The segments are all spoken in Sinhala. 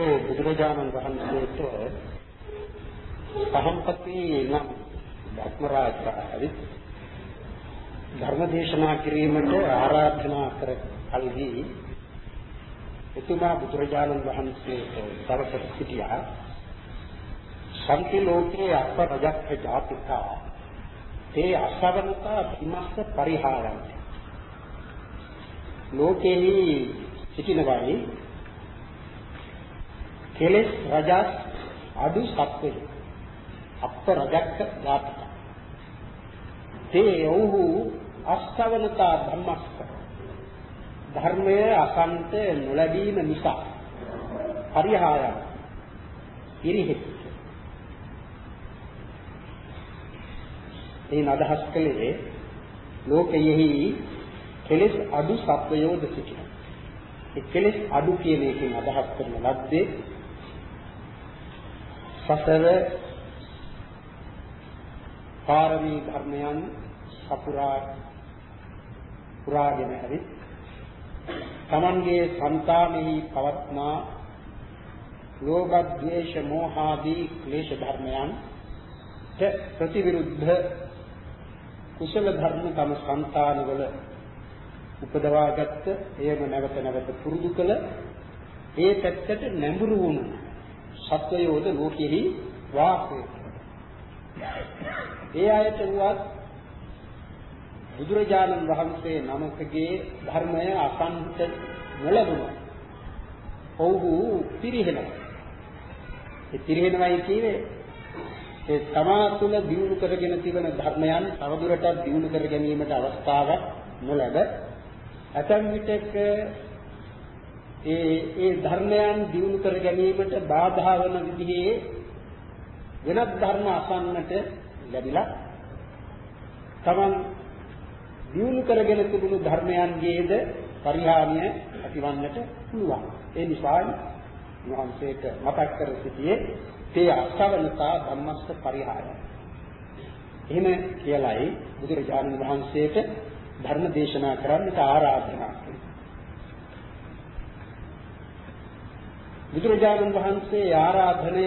ඒ බුදුරජාණන් වහන්සේට පහම්පති නම් ධර්මරාජාරි ධර්ම දේශනා කිරීමට ආරාධනා කර කලදී එතුමා බුදුරජාණන් වහන්සේට දවසක සිටියා. සම්පි ලෝකේ අප රජක්ඛ ජාතිකා. තේ අසවනතා විමස්ස පරිහාරන්ති. ලෝකෙහි සිටිනවායි කෙලෙස් රජස් අඩු සත්වෙයි. අප රජක්ඛ ජාතිකා තේ. ඔහු අස්තවනතා ධම්මස්ක ධර්මයේ අසන්ත නොලැබීම නිසා පරිහාරය ඉරිහෙත් මේ අදහස් කළේ ලෝකයෙහි කෙලෙස් අඩු සත්වයෝද සිටින. ඒ කෙලෙස් අඩු කියන එකෙන් අදහස් කරන ලද්දේ සසර පාරමී ධර්මයන් සපුරා පුරාගෙන හරි තමන්ගේ సంతානෙහි පවත්නා ලෝභ ද්වේෂ මෝහ ආදී ක්ලේශ ධර්මයන්ට ප්‍රතිවිරුද්ධ කුසල ධර්ම තම సంతානවල උපදවාගත්ත එයම නැවත නැවත පුරුදු කළ ඒ පැත්තට නැඹුරු වුණා. සත්වයෝද ලෝකෙහි වාසය ඒ අයට වුවත් බුදුරජාණන් වහන්සේ නමකගේ ධර්මය අසන්ත නොලැබුණා. ඔව්හු පිරිහෙනවා. ඒ පිරිහෙනවයි කියන්නේ ඒ තමා තුළ දිනු කරගෙන තිබෙන ධර්මයන් තවදුරටත් දිනු කර ගැනීමට අවස්ථාවක් නොලැබ ඇතැම් විටක ඒ ඒ ධර්මයන් දිනු කර ගැනීමට බාධා වන විදිහේ වෙනත් ධර්ම අසන්නට ලැබිලා තමන් දිනු කරගෙන තිබුණු ධර්මයන්ගේද පරිහානිය ඇතිවන්නට පුළුවන්. ඒ නිසා වහන්සේට මතක් කර සිටියේ තේ අස්සවනතා ධම්මස්ස පරිහාරය. එහෙම කියලයි බුදුරජාණන් වහන්සේට ධර්ම දේශනා කරන්නට ආරාධනා කළේ. බුදුරජාණන් වහන්සේ ආරාධනය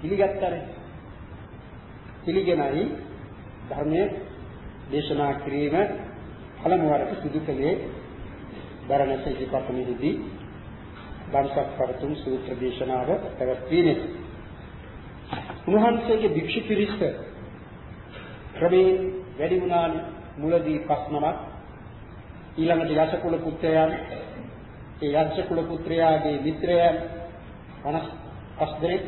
පිළිගත්තරේ. පිළිගෙනයි ධර්මයේ දේශනා කිරීම පළමු වරට සිදු කළේ බරණැස ඉතිපතනෙහිදී ධම්සක් පරතුම් සූත්‍ර දේශනාව පැවැත්වීමේ උන්වහන්සේගේ භික්ෂු පිරිස ක්‍රමයෙන් වැඩි වුණානේ මුලදී පස් නමක් ඊළඟට යසකුල පුත්‍රයන් ඒ යසකුල පුත්‍රයාගේ මිත්‍රයන් 55 දෙනෙක්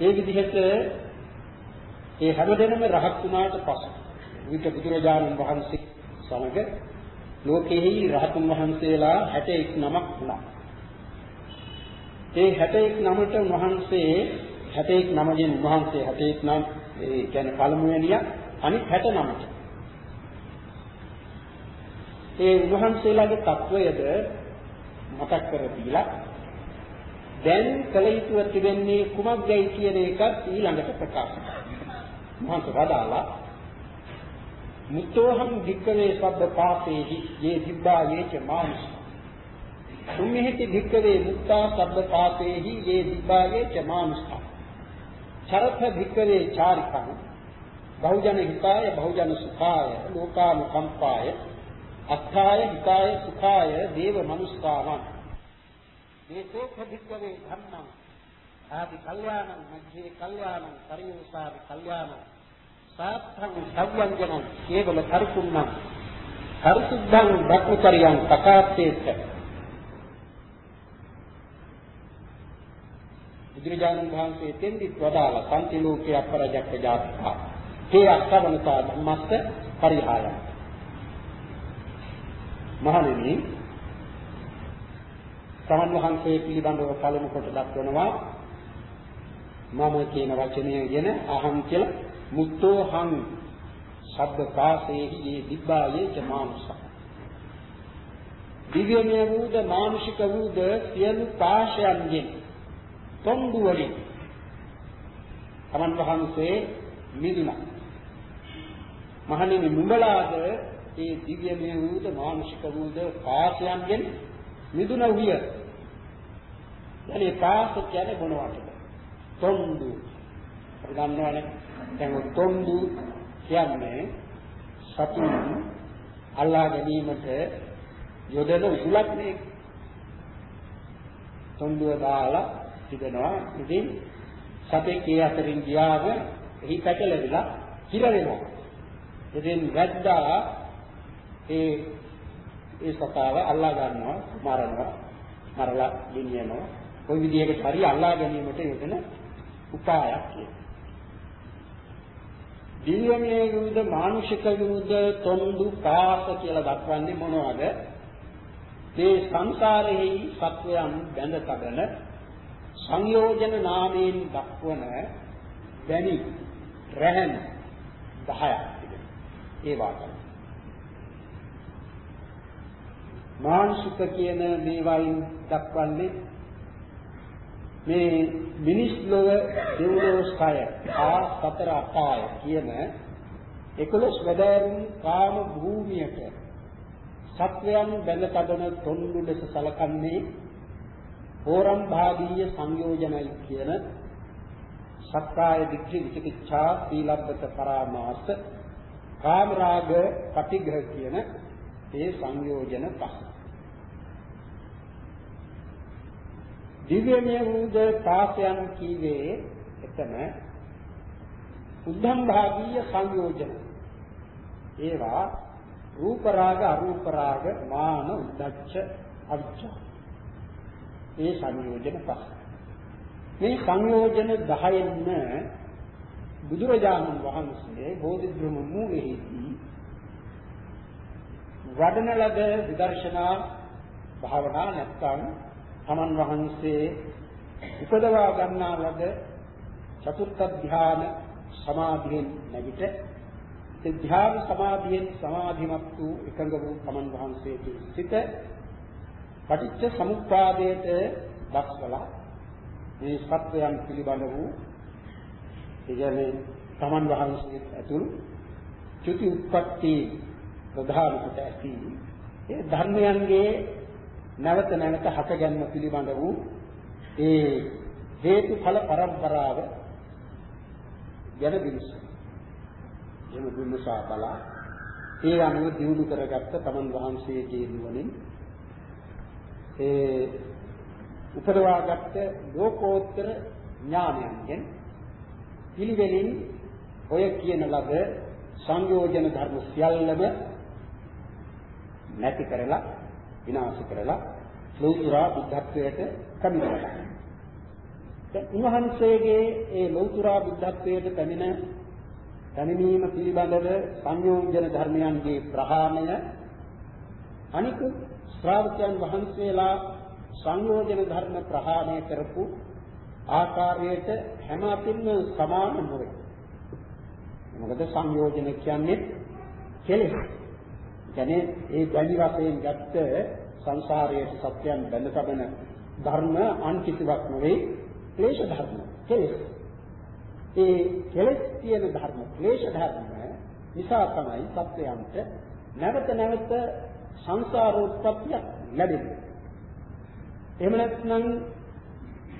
ඒ විදිහට ඒ හැමදෙනම රහත් වුණාට පසු විත බුදුරජාණන් වහන්සේ සමග ලෝකෙහි රහතුන් වහන්සේලා 61 නමක් වුණා. ඒ 61 නමට වහන්සේ 61 නමකින් වහන්සේ 61 නම් ඒ කියන්නේ පළමුවෙනිය අනිත් 69ට. ඒ වහන්සේලාගේ తත්වයද මතක් කර දීලා දැන් කල යුතුව තිබෙන්නේ කුමක්දයි කියන එකත් ඊළඟට ප්‍රකාශ කරනවා. මහන්ස වදාලා මුත්තෝහං වික්කවේ සබ්බ පාපේහි යේ දිබ්බා යේච මානුෂ සුම්මිහිති වික්කවේ මුත්තා සබ්බ පාපේහි යේ දිබ්බා යේච මානුෂ චරත වික්කවේ චාරිකං බහුජන හිතාය බහුජන සුඛාය ලෝකානුකම්පාය අත්ථාය හිතාය සුඛාය දේව මනුස්සාවන්. මේකෝප වික්කවේ ධම්මං ආදි කල්යාණං මධ්‍යේ කල්යාණං පරියෝසාදි කල්යාණං සාත්තං සව්වංජනං කේවල පරිපුන්නං පරිසුද්ධං භක්මචරියං තකාත්තේච්ච බුදුරජාණන් වහන්සේ තෙන්දිත් වදාලා පන්ති ලෝකේ අපරජක්ක ජාතිකා. තේ අස්සවනතා ධම්මස්ස පරිහායං. මහණෙනි සමන් වහන්සේ පිළිබඳව පළමු කොට දක්වනවා මම කියන වචනයගෙන අහං කියලා. මුත්තෝහං ශබ්ද කාසේහි යේ දිබ්බායේ ච මානුෂ දිව්‍යමය වූද මානුෂික වූද සියලු පාශයන්ගෙන් තොන්දු වලින් තමන් වහන්සේ මිදුණා. මහණෙනි නුඹලාද ඒ දිව්‍යමය වූද මානුෂික වූද පාපයන්ගෙන් මිදුණ විය. එනේ පාප කියන්නේ මොනවද? තොන්දු. අපි දන්නවනේ. දැන් තොන්දු කියන්නේ සතුන් අල්ලා ගැනීමට යොදන උගලක් නේ. තොන්දුව දාලා තිබෙනවා. ඉතින් සතෙක් ඒ අතරින් ගියාම එහි පැටලෙලා හිර වෙනවා. ඉතින් වැද්දා ඒ ඒ සතාව අල්ලා ගන්නවා, මරනවා, මරලා ගෙනියනවා. කොයි විදිහකට හරි අල්ලා ගැනීමට යෙදෙන උපායක් කියලා. දිව්‍යමය යුද මානුෂික යුද තොන්දු පාස කියලා දක්වන්නේ මොනවද? මේ සංසාරෙහි සත්වයන් බැඳ තබන සංයෝජන නාමයෙන් දක්වන දැනි රැහන් 10ක් තිබෙනවා. ඒ වාක්‍ය. මානසික කියන මේවායින් දක්වන්නේ මේ මිනිස් ලොව දෙව්ලොව ස්කය ආ සතර අපාය කියන 11 වැදෑරුම් කාම භූමියට සත්වයන් බැඳ තබන තොන්දු ලෙස සලකන්නේ හෝරම් භාගීය සංයෝජනයි කියන සක්කාය දිට්ඨි විචිකිච්ඡා සීලබ්බත පරාමාස කාමරාග පටිඝ කියන ඒ සංයෝජන පහ. දිව්‍යමය වූද පාසයන් කීවේ එතන උද්ධම් භාගීය සංයෝජන. ඒවා රූප රාග අරූප රාග මාන උද්දච්ච අවිච්ඡා. ඒ සංයෝජන පහ. මේ සංයෝජන 10ෙන්න බුදුරජාණන් වහන්සේ බෝධිධර්ම මූලයේදී වඩන ලද විදර්ශනා භාවනා නැත්නම් තමන් වහන්සේ උපදවා ගන්නා ලද චතුර්ථ ධ්‍යාන සමාධියෙන් නැගිට ඒ ධ්‍යාන සමාධියෙන් සමාධිමත් වූ එකඟ වූ තමන් වහන්සේගේ සිත පටිච්ච සමුප්පාදයට දක්වලා මේ සත්වයන් පිළිබඳ වූ කියන්නේ තමන් වහන්සේ ඇතුළු චුති උත්පත්ති ප්‍රධාන කොට ඇති. ඒ ධර්මයන්ගේ නැවත නැවත හටගැන්ම පිළිබඳ වූ ඒ හේතුඵල පරම්පරාව ගැන විමසන. එම විමසා බලා ඒ අනුව දියුණු කරගත්ත තමන් වහන්සේගේ නුවණින් ඒ උපදවාගත්ත ලෝකෝත්තර ඥානයන්ගෙන් පිළිවෙලින් ඔය කියන ලද සංයෝජන ධර්ම සියල්ලම නැති කරලා විනාශ කරලා ලෞතුරා බුද්ධත්වයට කමිනවා. දැන් උන්වහන්සේගේ ඒ ලෞතුරා බුද්ධත්වයට පැමිණ පැමිණීම පිළිබඳව සංයෝජන ධර්මයන්ගේ ප්‍රහාණය අනිකුත් ශ්‍රාවකයන් වහන්සේලා සංයෝජන ධර්ම ප්‍රහාණය කරපු ආකාරයට හැම අතින්ම සමාන නොවේ. මොකද සංයෝජන කියන්නේ කෙලෙස්. කියන්නේ ඒ බැඳි වශයෙන් ගත්ත සංසාරයේ සත්‍යයන් බැඳ තබන ධර්ම අන් කිසිවක් නෙවෙයි ක්ලේශ ධර්ම. කෙලෙස්. ඒ කෙලෙස් කියන ධර්ම ක්ලේශ ධර්ම නිසා තමයි සත්‍යයන්ට නැවත නැවත සංසාරෝත්පත්තිය ලැබෙන්නේ. එහෙම නැත්නම්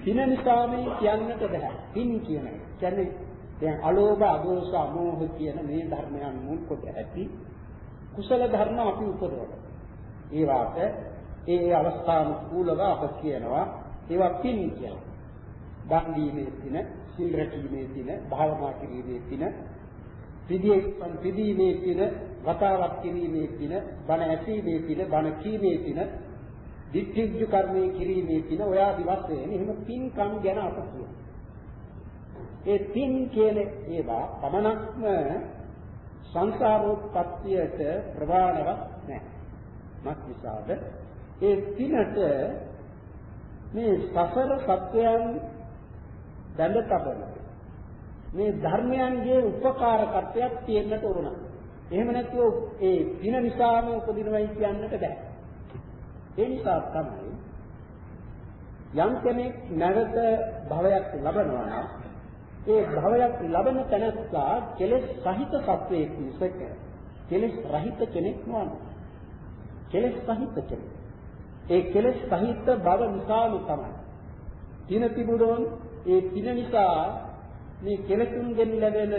පින නිසා මේ කියන්නට බෑ. පින් කියන එක. කියන්නේ දැන් අලෝභ, අදෝස, අමෝහ කියන මේ ධර්මයන් මුල් කොට ඇති කුසල ධර්ම අපි උපදවන. ඒ වාට ඒ ඒ අවස්ථානුකූලව අප කියනවා ඒවා පින් කියලා. දන් දීමේ පින, සිල් රැකීමේ පින, භාවනා කිරීමේ පින, පිළියෙත් පිළිීමේ පින, වතාවක් කිරීමේ පින, බණ ඇසීමේ පින, බණ කීමේ පින, දිට්ඨිජ්ජ කර්මයේ කිරීමේ පින ඔය ආදි වශයෙන් එහෙම පින්කම් ගැන අප කියනවා. ඒ පින් කියන ඒවා පමණක්ම සංසාරෝත්පත්තියට ප්‍රවාණවත් නැහැ. මක් නිසාද? ඒ පිනට මේ සසර සත්‍යයන් දඬ තබන මේ ධර්මයන්ගේ උපකාරකත්වයක් තියෙන්නට ඕන. එහෙම නැත්නම් ඒ පින නිසාම උපදිනවයි කියන්නට බෑ. ඒ නිසා තමයි යම් කෙනෙක් නැවත භවයක් ලබනවා නම් ඒ භවයක් ලබන තැනස්සා කෙලෙස් සහිත සත්වයක් මිසක කෙලෙස් රහිත කෙනෙක් නොවන. කෙලෙස් සහිත කෙනෙක්. ඒ කෙලෙස් සහිත බව නිසාම තමයි. තින තිබුණොත් ඒ තින නිසා මේ කෙලෙසුන්ගෙන් ලැබෙන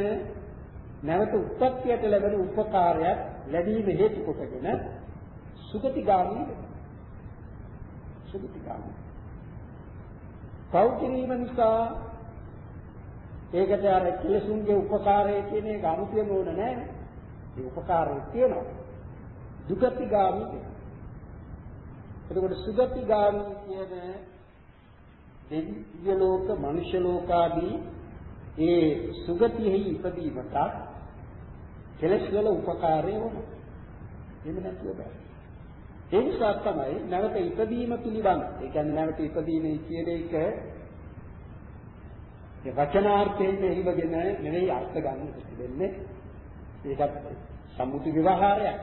නැවත උත්පත්තියට ලැබෙන උපකාරයක් ලැබීම හේතු කොටගෙන සුගතිගාමී වෙනවා. සුගතිගාමී. පව් කිරීම නිසා ඒකට අර කෙලෙසුන්ගේ උපකාරය කියන එක අමුතියම ඕන නැහැ. ඒ උපකාරය තියෙනවා. දුගතිගාමී වෙනවා. එතකොට සුගතිගාමී කියන දෙවිය ලෝක, මනුෂ්‍ය ලෝකාදී ඒ සුගතියෙහි ඉපදීමට කෙලස් වල උපකාරය වෙනවා. එහෙම නැතුව බෑ. ඒ නිසා තමයි නැවත ඉපදීම පිළිබඳ. ඒ කියන්නේ නැවත ඉපදීමේ කියන එක ඒ වචනාර්ථයෙන් එහිවගෙන නෙවෙයි අර්ථ ගන්න දෙන්නේ. ඒකත් සම්මුති විවහාරයක්.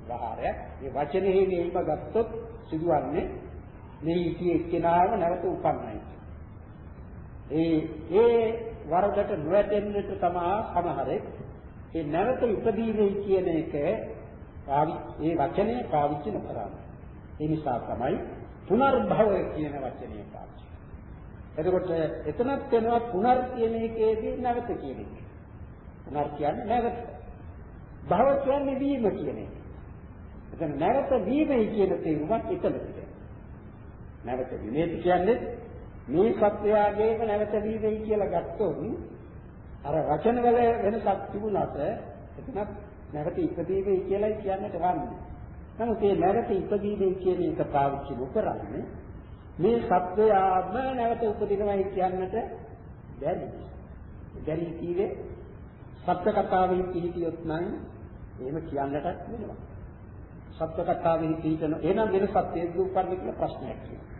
විවහාරයක්. මේ වචනේ මේක ගත්තොත් සිදුවන්නේ මේ ඉති එක්කෙනාව නැවත උපන්නයි. ඒ ඒ වරදට නොවැටෙන්නට තමයි සමහරෙක් ඒ නැවත ඉපදීමේ කියන එක ඒ වචනේ පාවිච්චි නොකරන්නේ. ඒ නිසා තමයි පුනර්භවය කියන වචනේ පාවිච්චි. එතකොට එතනත් වෙනවා පුනර් කියන එකේදී නැවත කියන එක. පුනර් කියන්නේ නැවත. භව කියන්නේ වීම කියන එක. එතන නැවත වීමයි කියන තේරුමක් එතන තියෙනවා. නැවත වීමේ කියන්නේ මේ සත්‍යයගේම නැවත වීමයි කියලා ගත්තොත් අර වචන වල වෙනසක් තිබුණාට එතනත් නැවත ඉපදීමේ කියලායි කියන්නට වන්නේ. නමුත් මේ නැවත ඉපදීමේ කියන එක පාවිච්චි නොකරන්නේ මේ සත්වයාම නැවත උපදිනවයි කියන්නට බැරි. බැරි කීවේ සත්‍ය කතාවෙහි පිළිතියොත් නම් එහෙම කියන්නට වෙනවා. සත්‍ය කතාවෙහි පිළිතන එහෙනම් වෙන සත්‍යයේ දුප්පන්නේ කියලා ප්‍රශ්නයක් තියෙනවා.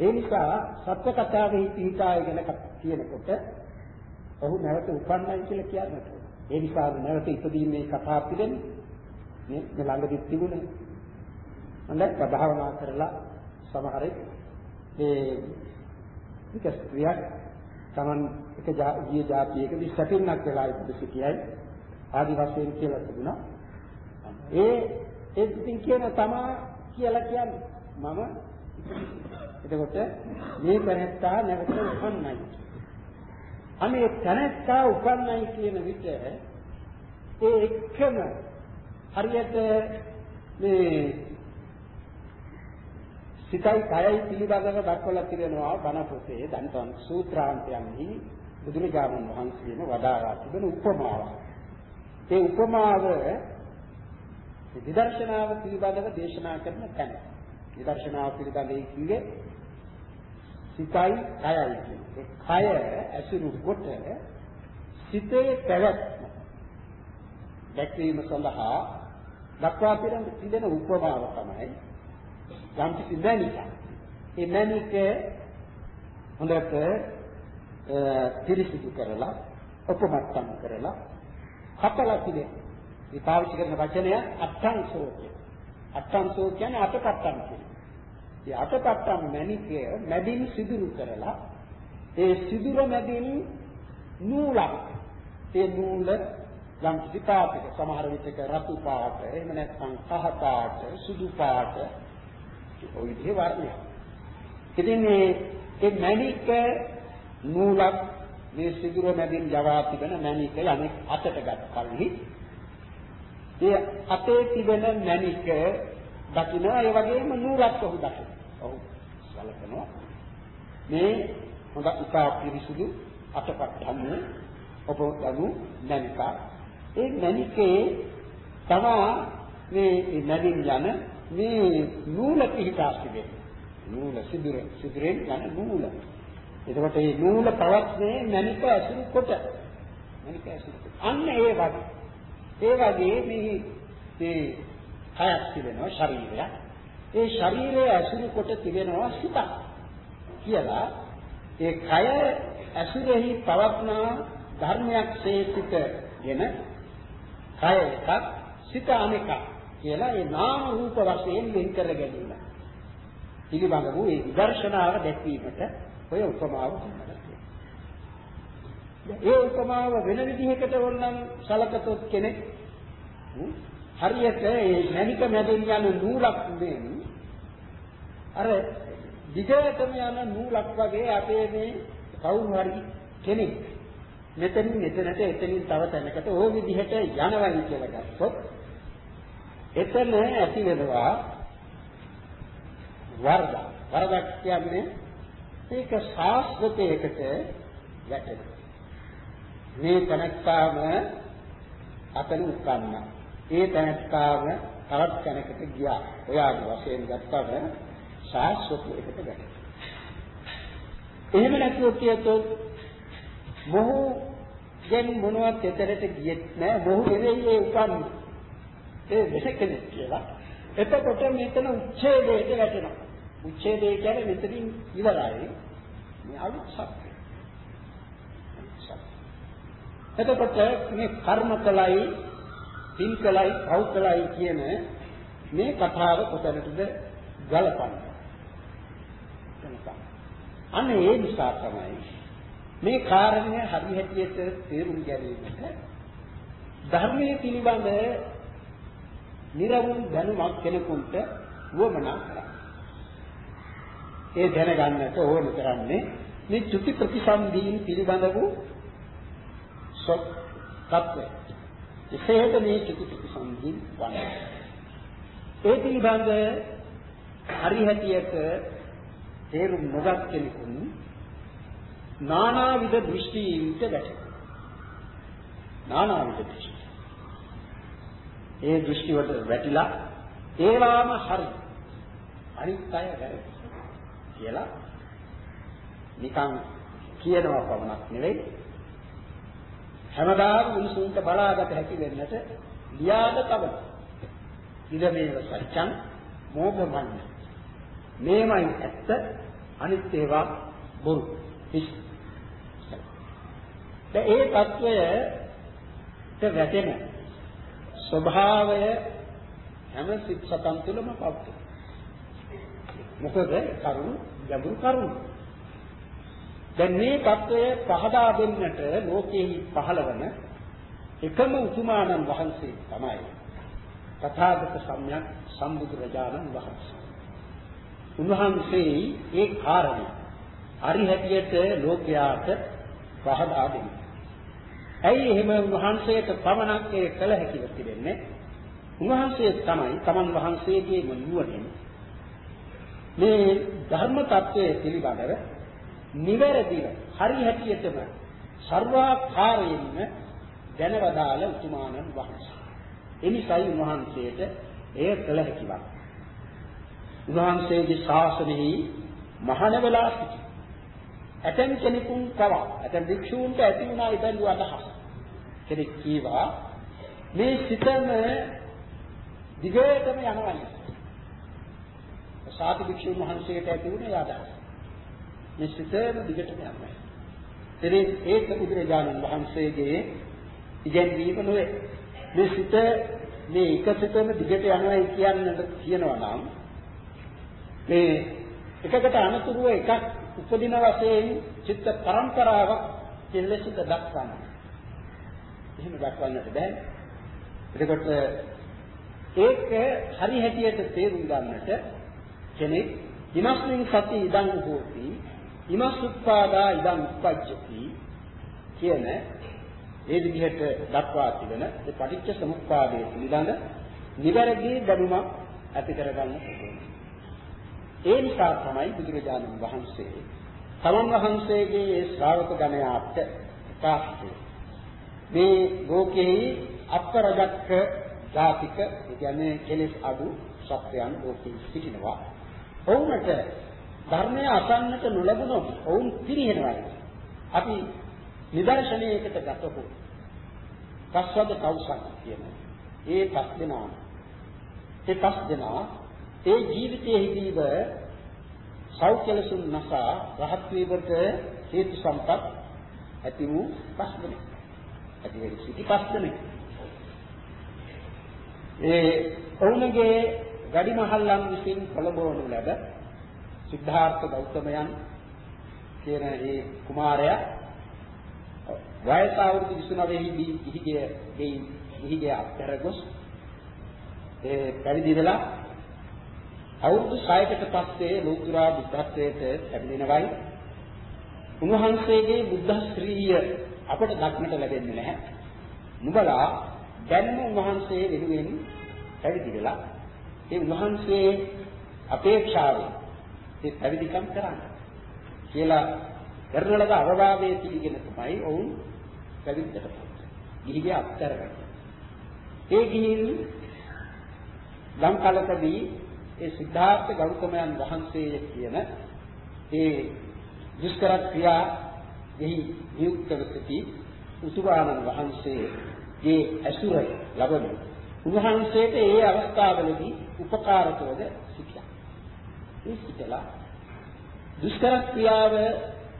ඒ නිසා සත්‍ය කතාවෙහි පිළිතාය ගැන කියනකොට ඔහු නැවත උපන්නයි කියලා කියන්නට ඒ නිසා නැවත ඉදීමේ කතා පිළිදෙන්නේ මේ ළඟදි තිබුණේ. හොඳයි භාවනා කරලා සමහරෙක් ඒ එක ස්ත්‍රියක් Taman එක ගිය જાතියකදී සැපින්නක් වෙලා ඉඳ සිටියයි ආදි වශයෙන් කියලා තිබුණා. ඒ ඒ ඉතින් කියන තමා කියලා කියන්නේ මම එතකොට මේ පැනත්තා නැවත උපන්නයි. අනේ තැනැත්තා උපන්නයි කියන විට ඒ එක්කම හරියට මේ සිතයි කයයි පිළිබඳව දක්වලා තිබෙනවා බණ පොතේ දන්තන් සූත්‍රාන්තයන්හි බුදුරජාණන් වහන්සේම වදාරා තිබෙන උපමාවක්. ඒ උපමාව විදර්ශනාව පිළිබඳව දේශනා කරන තැන. විදර්ශනාව පිළිබඳව කිව්වේ සිතයි කයයි කියන්නේ. කය ඇසුරු කොට සිතේ පැවැත්ම දැක්වීම සඳහා දක්වා තිබෙන උපමාව තමයි යම් කිසි මැණික. ඒ මැණික හොඳට පිරිසිදු කරලා උපමත්තම් කරලා හතලා තිබෙන. මේ පාවිච්චි කරන වචනය අට්ඨංසෝ කියන. අට්ඨංසෝ කියන්නේ අටපට්ටම් කියන. ඒ අටපට්ටම් මැණිකය මැදින් සිදුරු කරලා ඒ සිදුර මැදින් නූලක් ඒ නූල යම් කිසි පාටක සමහර විටක රතු පාට එහෙම නැත්නම් කහ පාට සුදු පාට ඔය විදිහේ වර්ණය. ඉතින් මේ ඒ මැණික නූලක් මේ සිදුර මැදින් යවා තිබෙන මැණික යන්නේ අතට ගත් කල්හි ඒ අතේ තිබෙන මැණික දකින්න ඒ වගේම නූලක් ඔහු දකින්න. ඔහු සලකනවා. මේ හොඳ ඉතා පිරිසුදු අටපට්ටම් ඔබ දනු මැණික. ඒ මැණිකේ තමා මේ මැදින් යන මේ නූල පිහිටා තිබෙනවා. නූල සිදුර සිදුරෙන් යන නූල. එතකොට මේ නූල පවත්නේ මැණික ඇසුරු කොට. මැණික ඇසුරු කොට. අන්න ඒ වගේ. ඒ වගේ මේ මේ කයක් තිබෙනවා ශරීරයක්. ඒ ශරීරය ඇසුරු කොට තිබෙනවා සිතක් කියලා ඒ කය ඇසුරෙහි පවත්නා ධර්මයක් ශේෂිතගෙන කය එකක් සිත අනෙකක් කියලා ඒ නාම රූප වශයෙන් වෙන් කර ගැනීම. පිළිබඳ වූ ඒ විදර්ශනාව දැක්වීමට ඔය උපමාව ඒ උපමාව වෙන විදිහකට වොන්නම් සලකතොත් කෙනෙක් හරියට ඒ මණික මැදින් යන නූලක් මෙන් අර දිගටම යන නූලක් වගේ අපේ මේ කවුරු හරි කෙනෙක් මෙතනින් මෙතනට එතනින් තව තැනකට ඕ විදිහට යනවයි කියලා ගත්තොත් එතන ඇති වෙනවා වරද. වරදක් කියන්නේ ඒක ශාස්ත්‍රයකට වැටෙන. මේ තනක්කාම අතන උත්පන්න. ඒ තනක්කාම තවත් තැනකට ගියා. ඔය ආදි වශයෙන් ගත්තම ශාස්ත්‍රයකට වැටෙන. එහෙම නැතුව කියතොත් මොහු ගෙන් මොනවත් එතරට ගියෙත් නෑ මොහු නෙවෙයි ඒ උපන්නේ. ඒ වෙසකෙනෙක් කියලා. එතකොට මෙතන උච්ඡේදයට වැටෙනවා. උච්ඡේදය කියන්නේ මෙතනින් ඉවරයි. මේ අලුත් සත්‍ය. එතකොට මේ කර්ම කලයි, පින් කලයි, පව් කලයි කියන මේ කතාව කොතැනටද ගලපන්නේ? අන්න ඒ නිසා තමයි මේ කාරණය හරි හැටියට තේරුම් ගැනීමට ධර්මයේ පිළිබඳ නිර්වුල් දැනුමක් කෙනෙකුට වමනා කරන්නේ. ඒ දැනගන්නට ඕන කරන්නේ මේ චුති ප්‍රතිසන්දීන් පිළිබඳ වූ සත්‍ය. විශේෂ මේ චුති ප්‍රතිසන්දීන් වන්නේ. ඒ පිළිබඳ හරි හැටියට තේරුම් නොගත් කෙනෙකුන් නානාවිද දෘෂ්ටීන්ට වැටෙනවා. නානාවිද දෘෂ්ටි. ඒ දෘෂ්ටි වලට වැටිලා ඒවාම හරි. අනිත් අය වැරදි කියලා නිකන් කියනවා පමණක් නෙවෙයි හැමදාම මිනිසුන්ට බලාගත හැකි වෙන්නට ලියාද තබන. ඉදමේව සත්‍යං මෝහමන්න. මේමයි ඇත්ත අනිත් ඒවා බොරු. ඒ తত্ত্বයට වැටෙන ස්වභාවය හැම සිත් සතන් තුළම පවතී. මොකද කරුණ ගැඹුරු කරුණ. දැන් මේ தত্ত্বය පහදා දෙන්නට ලෝකෙහි පහළවන එකම උතුමාණන් වහන්සේ තමයි තථාගත සම්‍යක් සම්බුදුරජාණන් වහන්සේ. උන්වහන්සේ ඒ කාරණේ හරි හැටියට ලෝකයාට පහදා දෙන්නේ. ඇයි එහෙම උන්වහන්සේට පමණක් ඒ කළ හැකිව තිබෙන්නේ? උන්වහන්සේ තමයි තමන් වහන්සේගේම නුවණින් මේ ධර්ම tattවයේ පිළිබඳව නිවැරදිව හරි හැටියටම සර්වාකාරයෙන්ම දැනවදාළ උතුමාණන් වහන්සේ. එනිසයි උන්වහන්සේට එය කළ හැකිවක්. උන්වහන්සේගේ ශාසනයෙහි මහාන වෙලා සිටි. ඇතැම් කෙනෙකුන් පවා ඇතැම් භික්ෂූන්ට ඇති වුණා ඉබඳු අදහස්. කෙනෙක් කීවා මේ සිතම දිගටම යනවා සාති භික්ෂුන් වහන්සේට ඇති වුණ යාදහස. මේ සිතේම දිගටම යනවා. එතේ ඒක බුදුරජාණන් වහන්සේගේ ඉගැන්වීම නොවේ. මේ සිත මේ එක සිතම දිගට යනවා කියන්නට කියනවා නම් මේ එකකට අනුතුරුව එකක් උපදින වශයෙන් චිත්ත පරම්පරාවක් කෙලෙසිත දක්වන්න. එහෙම දක්වන්නට බෑ. එතකොට ඒක හරි හැටියට තේරුම් ගන්නට කෙනෙක් ඉමස්මින් සති ඉදං හෝති ඉමස්සුප්පාදා ඉදං උපජ්ජති කියන ඒ විදිහට දක්වා තිබෙන ඒ පටිච්ච සමුප්පාදයේ පිළිබඳ නිවැරදි දැනුමක් ඇති කරගන්න ඕනේ. ඒ නිසා තමයි බුදුරජාණන් වහන්සේ තමන් වහන්සේගේ ඒ ශ්‍රාවක ගණයාට ප්‍රකාශ මේ ලෝකෙහි අපරජක්ක ජාතික කියන්නේ කෙලෙස් අඩු සත්‍යයන් ලෝකෙ සිටිනවා ඔවුන්ට ධර්මය අසන්නට නොලැබුණොත් ඔවුන් පිරිහෙනවා. අපි නිදර්ශනයකට ගතපො. පස්වද කවුසක් කියන. ඒ පස් දෙනා. ඒ පස් දෙනා ඒ ජීවිතයේදීව සෞඛ්‍යලසුන් නැසා රහත් වීමට හේතු සම්පත් ඇති වූ පස් දෙනෙක්. ඇති වෙයි සිටි පස් දෙනෙක්. ඒ ඔවුන්ගේ වැඩිමහල්ලන් විසින් කොළඹවනු ලැබ සිද්ධාර්ථ ගෞතමයන් කියන ඒ කුමාරයා වයස අවුරුදු 29 දී ගිහිගේ ගේ ගිහිගේ අත්තර ගොස් ඒ පැවිදි වෙලා අවුරුදු 6කට පස්සේ ලෝතුරා බුද්ධත්වයට ලැබෙනවයි උන්වහන්සේගේ බුද්ධ ශ්‍රීය අපට දක්නට ලැබෙන්නේ නැහැ. නුඹලා දැන්ම උන්වහන්සේ වෙනුවෙන් පැවිදි වෙලා ඒ උන්වහන්සේ අපේක්ෂාවෙන් ඒ පැවිදිකම් කරන්නේ කියලා කරන ලද අවවාදයේ පිළිගෙන තමයි ඔවුන් පැවිද්දට ගිහිගේ අත්තර ඒ ගිහින් ලම් කලකදී ඒ සිද්ධාර්ථ ගෞතමයන් වහන්සේ කියන ඒ දුෂ්කර ක්‍රියා එහි නියුක්තව සිටි උතුරාණන් වහන්සේගේ ඇසුර ලැබෙන උන්වහන්සේට ඒ අවස්ථාවලදී උපකාරකවද සිටියා. ඒ සිටලා දුෂ්කර ක්‍රියාව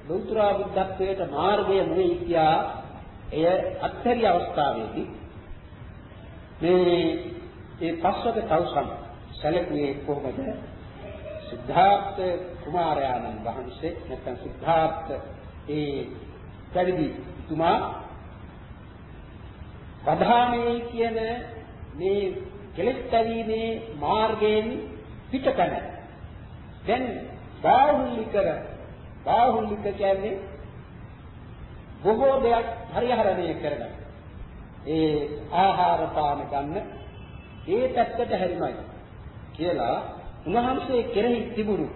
ලෞතර බුද්ධත්වයට මාර්ගය නෙවෙයි කියා එය අත්හැරි අවස්ථාවේදී මේ ඒ පස්වක තවුසන් සැලකුවේ කොහොමද? සිද්ධාර්ථ කුමාරයාණන් වහන්සේ නැත්නම් සිද්ධාර්ථ ඒ පැවිදි තුමා ප්‍රධානයේ කියන මේ කෙලෙස් තැවීමේ මාර්ගයෙන් පිටකන දැන් බාහුල්ලිකර බාහුල්ලික කියන්නේ බොහෝ දෙයක් පරිහරණය කරන ඒ ආහාර පාන ගන්න ඒ පැත්තට හැරිමයි කියලා උන්වහන්සේ කෙරෙහි තිබුණු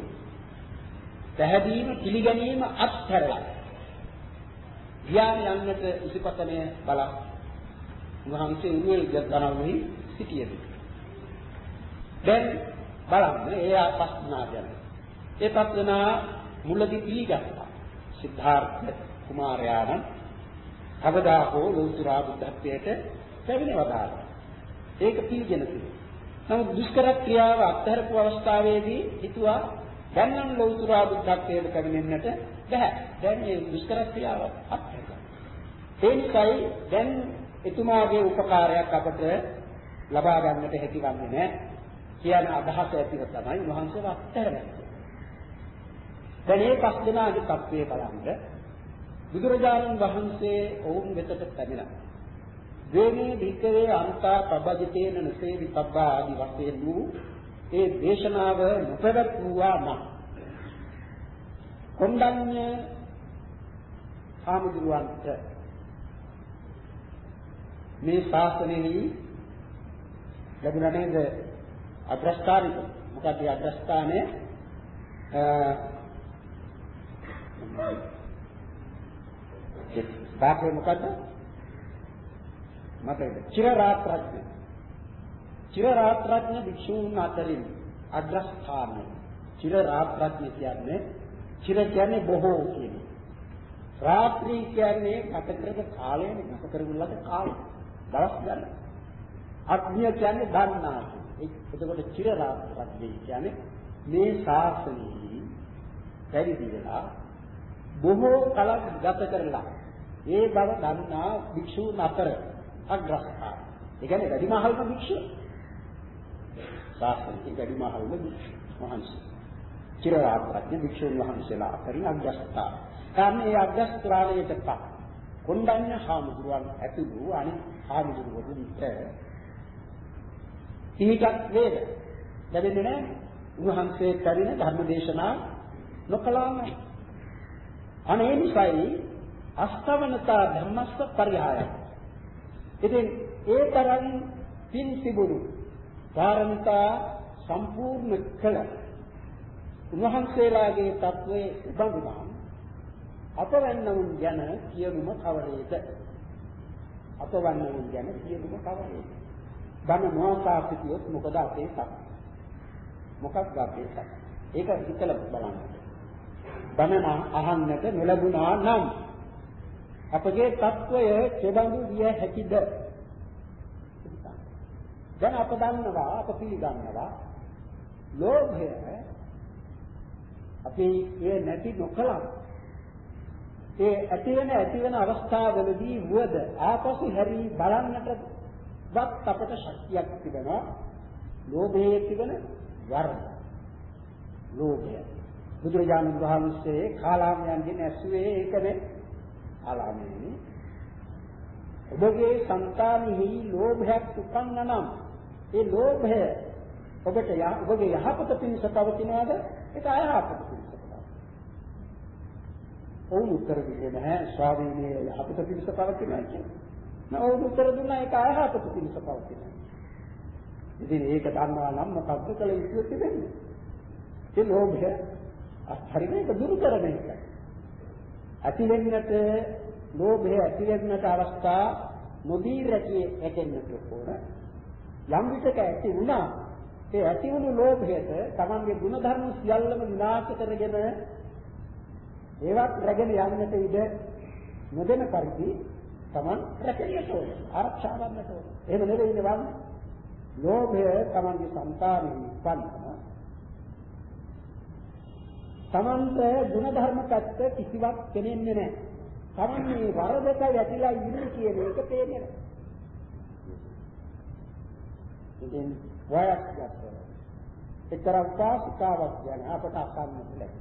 පැහැදීම පිළිගැනීම අත්හැරලා ධ්‍යාන යන්නට ඉසිපතනය බල උන්වහන්සේ උරුවෙල් ගණන්ෙහි සිටියෙමි. දැන් බලන්න ඒ ආපස්නා ගැන. ඒ පස්නා මුලදී පිළිගත්තා. සිද්ධාර්ථ කුමාරයාණන් කවදා හෝ ලෝතුරා බුද්ධත්වයට පැමිණවදාලා. ඒක පිළිගෙන තිබුණා. නමුත් දුෂ්කර ක්‍රියාව අත්හැරපු අවස්ථාවේදී හිතුවා දැන් නම් ලෞතුරා බුද්ධත්වයට පැමිණෙන්නට බෑ. දැන් මේ දුෂ්කර ක්‍රියාව අත්හැරලා. ඒ නිසායි දැන් එතුමාගේ උපකාරයක් අපට ලබා ගන්නට හැකිවන්නේ නැහැ කියන අදහස ඇතිව තමයි වහන්සේ අත්හැරගත්තේ. දැන් මේ පස් දෙනාගේ තත්ත්වය බලන්න බුදුරජාණන් වහන්සේ ඔවුන් වෙතට පැමිණා. දේමේ භික්කවේ අන්තා පබජිතේන නසේවිතබ්බා ආදි වශයෙන් වූ ඒ දේශනාව නොපැවැත්වුවා නම් කොණ්ඩඤ්ඤ සාමුදුරන්ට මේ ශාසනයෙහි ලැබුණා නේද? අග්‍රස්ථානික. මොකද ඒ අග්‍රස්ථානයේ ඒ බාහිර මොකද්ද? මතකද? චිර රාත්‍රඥ චිර රාත්‍රඥ භික්ෂූන් අතරින් අග්‍රස්ථානය. චිර රාත්‍රඥ කියන්නේ චිර කියන්නේ බොහෝ කියන්නේ රාත්‍රී කියන්නේ ගත කරක කාලය ගත කරගු ලද කාලය දවස් ගන්න අග්නිය කියන්නේ දන්නා එතකොට චිර රාත්‍රඥ කියන්නේ මේ ශාසනයේ පැවිදි වෙලා බොහෝ කලක් ගත කරලා ඒ බව දන්නා භික්ෂූන් අතර අග්‍රස්ථාන. ඒ කියන්නේ වැඩිමහල්ම භික්ෂුව. ශාස්ත්‍රයේ වැඩිමහල්ම භික්ෂුව වහන්සේ. චිරාත්‍රඥ භික්ෂුන් වහන්සේලා අතරින් අග්‍රස්ථාන. කාමයේ අග්‍රස්ථානයට පත්. කොණ්ඩඤ්ඤ හාමුදුරුවන් ඇතුළු අනිත් හාමුදුරුවරුන්ට ඉනිකක් වේද ලැබෙන්නේ නැහැ. උන්වහන්සේ කරින ධර්මදේශනා නොකලාම. අනේ නිසායි අස්තවනතා ධර්මස්ස පරිහායයි. ඉතින් ඒ තරම් පින් තිබුණු ධාර්මිකා සම්පූර්ණ කළ උන්වහන්සේලාගේ தત્ත්වයේ උබඳු නම් අපවන්නවුන් ගැන කියනුම කවරේද? අපවන්නවුන් ගැන කියනුම කවරේද? ධන මොහාකාසිතියොත් මොකද අපේ සත්‍ය? මොකක්ද අපේ සත්‍ය? ඒක හිතලා බලන්න. ධනන අහන්නට නොලැබුණා නම් අපගේ తত্ত্বය කෙබඳු විය හැකිද? දැන් අප දන්නවා අප පිළිගන්නවා ලෝභය අපි ඒ නැති නොකලම් ඒ ඇති වෙන ඇති වෙන අවස්ථාවවලදී වුවද ආපසු හැරී බලන්නට වත් අපට ශක්තියක් තිබෙනවා. ලෝභයේ තිබෙන වර්ධ ලෝභය. බුදුරජාණන් වහන්සේ කාලාමයන්ගෙන් ඇසුවේ ඒකනේ. ආලාමයේ. ඔබගේ సంతානෙහි ලෝභයක් උපන්න නම් ඒ ලෝභය ඔබට ඔබගේ යහපත පිණිස පවතිනවාද? ඒක අයහපත පිණිස පවතිනවා. ඔවුන් උත්තර දෙන්නේ නැහැ ස්වාමීනි යහපත පිණිස පවතිනවා කියන්නේ. නෑ ඔවුන් උත්තර දුන්නා ඒක අයහපත පිණිස පවතිනවා. ඉතින් ඒක දන්නවා නම් මොකක්ද කළ යුතු තිබෙන්නේ? ඒ ලෝභය හරියට දුරු කරන එක. ඇති වෙන්නට ලෝභය ඇති වෙන්නට අවස්ථා නොදී රැකී හැකෙන්නට ඕන. යම් විටක ඇති වුණා ඒ ඇතිවුණු ලෝභයට තමන්ගේ ಗುಣධර්ම සියල්ලම විනාශ කරගෙන ඒවත් රැගෙන යන්නට ඉඩ නොදෙන පරිදි තමන් රැකෙන්නට ඕන ආරක්ෂා ගන්නට ඕන. එහෙම නෙවෙයි නේද ලෝභය තමන්ගේ సంతානෙ ඉස්සන්න තමන්ට ಗುಣධර්ම පැත්ත කිසිවක් කෙනෙන්නේ නැහැ. තමන් මේ වරදට වැටිලා ඉන්නේ කියන එක තේරෙනවා ඉතින් වයක් ගන්න. එක්තරා උපාසිකාවක් ගැන අපට අසන්න පුළුවන්.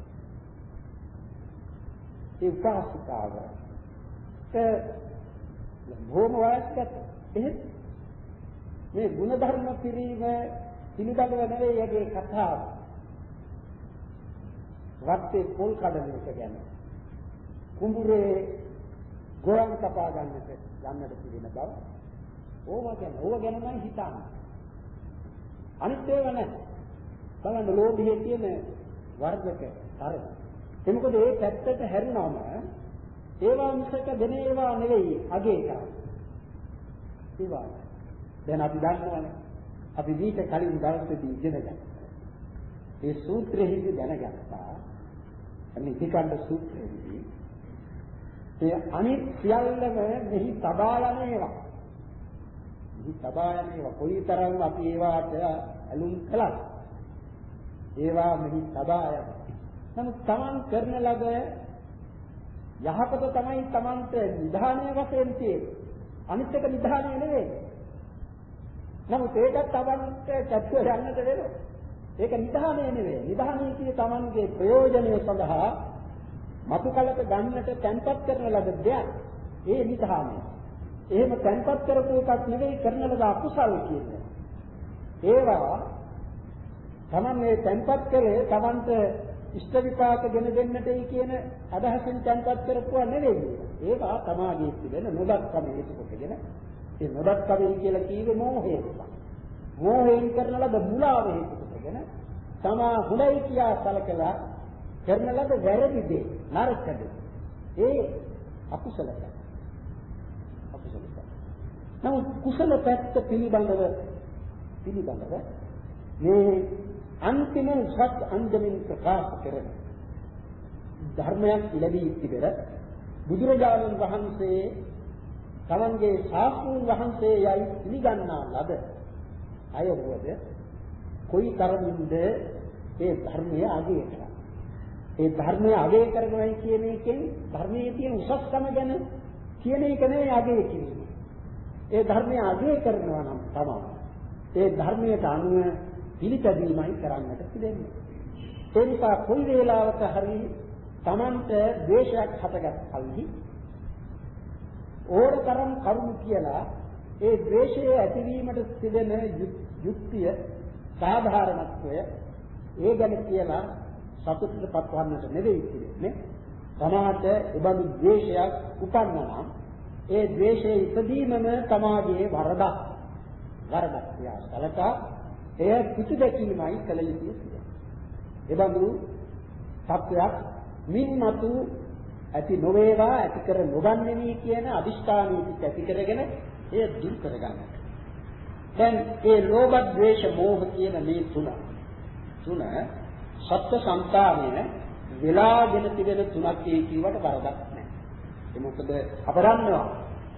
ඒ උපාසිකාව ඒ බොහොම වයස්ගත. එහෙත් මේ ಗುಣධර්ම පිරීම පිළිබඳව නෙවෙයි යගේ කතාව. වත්තේ පොල් කඩන එක ගැන කුඹුරේ ගෝයන් කපා ගන්නට යන්නට පිළින බව ඕවා ගැන ඕවා ගැනමයි හිතන්නේ අනිත් ඒවා නැහැ. බලන්න ලෝභයේ තියෙන වර්ධක තරම ඒ මොකද ඒ පැත්තට හැරුණාම ඒවා මිසක දෙන ඒවා නෙවෙයි අගේ කරන්නේ ඒවා. දැන් අපි දන්නවනේ. අපි දීක කලින් දවසේදී ඉගෙන ගත්තා. ඒ සූත්‍රෙහිදී දැනගත්තා. අනේ ඉතිකණ්ඩ සූත්‍රයේදී. ඒ අනිත් සියල්ලම මෙහි තබා යන ඒවා. මෙහි තබා යන ඒවා කොයිතරම් අපි ඒවාට ඇලුම් කළත් ඒවා මෙහි තබා යන. නමුත් Taman කරන ලද යහපත තමයි Tamanට නිධානය වශයෙන් තියෙන්නේ. අනිත් එක නිධානය නෙවෙයි. නමුත් ඒකත් Tamanට කැප්චර් යන්නට වෙනවා. ඒක නිධානය නෙවෙයි. නිධානය කියේ Tamanගේ ප්‍රයෝජනය සඳහා මතු කලක ගන්නට තැන්පත් කරන ලද දෙයක්. ඒ නිධානය. එහෙම තැන්පත් කරපු එකක් නෙවෙයි කරන ලද අකුසල් කියන්නේ. ඒවා Taman මේ තැන්පත් කළේ Tamanට ඉෂ්ට විපාක ගෙන දෙන්නටයි කියන අදහසින් තැන්පත් කරපුවා නෙවෙයි. ඒවා තමාගේ තිබෙන නොදක්කම හේතු කොටගෙන ඒ නොදක්කම කියලා කීවේ මෝහය. මෝහයෙන් කරන ලද මුලාව හේතු කරගෙන තමා හොඳයි කියා සැලකලා කරන ලද වැරදි දේ නරක දේ ඒ අකුසල පැත්ත අකුසල පැත්ත නමුත් කුසල පැත්ත පිළිබඳව පිළිබඳව මේ අන්තිම සත් අන්දමින් ප්‍රකාශ කරන ධර්මයක් ලැබී තිබෙර බුදුරජාණන් වහන්සේ තමන්ගේ ශාස්ත්‍රඥ වහන්සේ යයි පිළිගන්නා ලද අය වුවද කොයි තරමින්ද ඒ ධර්මය අගය කරන්නේ. ඒ ධර්මය අගය කරනවායි කියන එකෙන් ධර්මයේ තියෙන උසස්කම ගැන කියන එක නෙවෙයි අගය කියන්නේ. ඒ ධර්මය අගය කරනවා නම් තමයි ඒ ධර්මයට අනුව පිළිපැදීමයි කරන්නට පිළිෙන්නේ. ඒ නිසා කොයි වේලාවක හරි Tamanට ද්වේෂයක් හටගත් කල්හි ඕරතරම් කරුණු කියලා ඒ ද්වේෂය ඇතිවීමට සිදෙන යුක්තිය සාධාරණත්වය ඒ ගැන කියලා සතුටටපත් වන්නට නෙවෙයි කියන්නේ. තමාට ඒබඳු ද්වේෂයක් උපන්නා ඒ ද්වේෂයේ ඉදීමම තමාගේ වරදක්. වරදක් කියලා සලකා එය පිටු දැකීමයි කල යුතුයි. ඒබඳු සත්‍යයක් මින්මතු ඇති නොවේවා ඇති කර නොගන්නෙමි කියන අදිෂ්ඨානීය ඇති කරගෙන එය දුරු කරගන්නට. දැන් ඒ ලෝභ ද්වේෂ මෝහ කියන මේ තුන තුන සත්‍ය සංකාමය වෙලාගෙන තිබෙන තුනක් කියවට වරදක් නැහැ. ඒ මොකද අප දන්නවා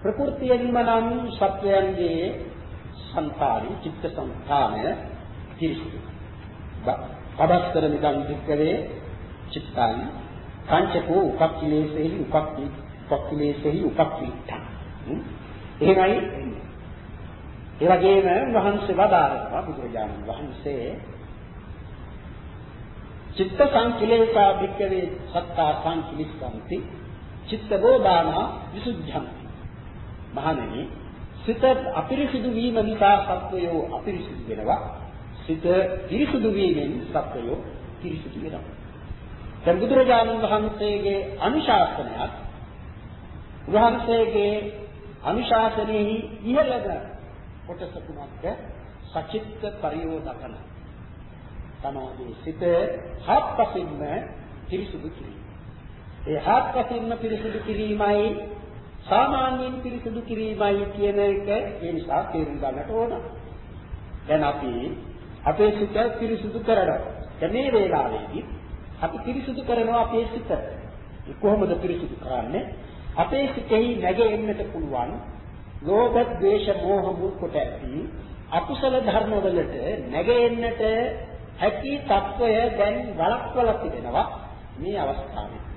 ප්‍රകൃතියෙන්ම නම් සත්‍යයන්ගේ සංකාරි චිත්ත සංකාමය පිරිසිදු. පබස්තර නිකම් වික්කවේ චිත්තාන් පංචකෝ උපක්ඛිලේසෙහි උපක්ඛි උපක්ඛිලේසෙහි උපක්ඛිට්ඨ. එහෙමයි ඒ වගේම වහන්සේ වදාරනවා බුදුරජාණන් වහන්සේ චිත්ත සංකිලේසා භික්කවේ සත්තා සංකිලිස්සන්ති චිත්ත බෝධාන විසුද්ධං මහණෙනි සිත අපිරිසිදු වීම නිසා සත්වයෝ අපිරිසිදු වෙනවා සිත පිරිසුදු වීමෙන් සත්‍යය පිරිසුදු වෙනවා. දැන් බුදුරජාණන් වහන්සේගේ අනුශාසනයක් වහන්සේගේ අනුශාසනයෙහි ඉහළද කොටස කුමක්ද? සචිත්ත පරියෝදකන. තමයි සිත හත්පසින්ම පිරිසුදු කිරීම. ඒ ආත්මයෙන්ම පිරිසුදු කිරීමයි සාමාන්‍යයෙන් පිරිසුදු කිරීමයි කියන එක ඒ නිසා තේරුම් ගන්නට ඕන. දැන් අපි අපේ සිත පිරිසුදු කරනවා. දැන් මේ වේලාවේදී අපි පිරිසුදු කරනවා අපේ සිත. ඒ කොහොමද පිරිසුදු කරන්නේ? අපේ සිතෙහි නැගෙන්නට පුළුවන් ලෝභ, ද්වේෂ, මෝහ මුල් කොට ඇති අකුසල ධර්මවලට නැගෙන්නට හැකි తত্ত্বය දැන් වළක්වලා තිබෙනවා මේ අවස්ථාවේ.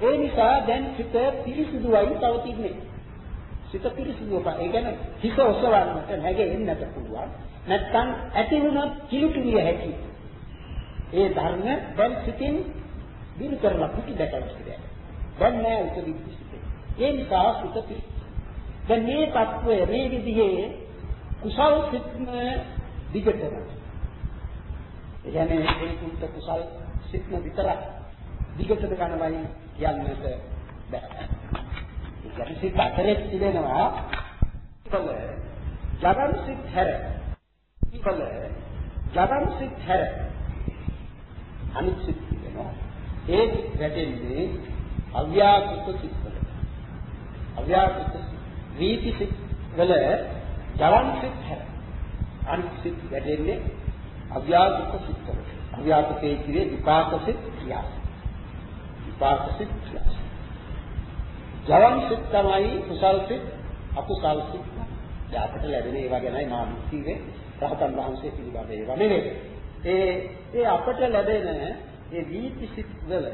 ඒ නිසා දැන් සිත පිරිසිදුයි පවතින්නේ. සිත පිරිසිදුව බා. ඒ කියන්නේ හිත ඔසවන්නට නැගෙන්නට පුළුවන්. නැත්තම් ඇති වුණොත් කිලුටුවිය හැකි. ඒ ධර්ම දැන් සිතින් දිරු කරලා පිටි දැකලා ඉන්නේ. දැන් නෑ උපදින්න සිතේ. ඒ නිසා සිත පිරිසිදු. දැන් මේ తත්වය මේ විදිහේ කුසල් සිත්ම දිගටම. එ කියන්නේ මේ කුසල් සිත්ම විතරක් දිගටද යනවායි කියන්නට බෑ. ඒ කියන්නේ සිත් අතරේ තිබෙනවා ඉතල ජගන් සිත් හැර. ඉතල ජගන් සිත් හැර. අනිත් සිත් තිබෙනවා. ඒ වැටෙන්නේ අව්‍යාකෘත සිත්වල. අව්‍යාකෘත වීති සිත් වල ජවන් සිත් හැර. අනිත් සිත් වැටෙන්නේ අව්‍යාකෘත සිත්වල. අව්‍යාකෘතේ කියේ විපාක සිත් ක්‍රියා. විපාක සිත් ක්‍රියා. ජවන් සිත් තමයි කුසල් සිත් අකුසල් සිත්. දැන් අපිට ලැබෙන ඒවා ගැනයි මම කිව්වේ රහතන් වහන්සේ පිළිබඳ ඒවා නෙවෙයි. ඒ ඒ අපට ලැබෙන ඒ වීති සිත් වල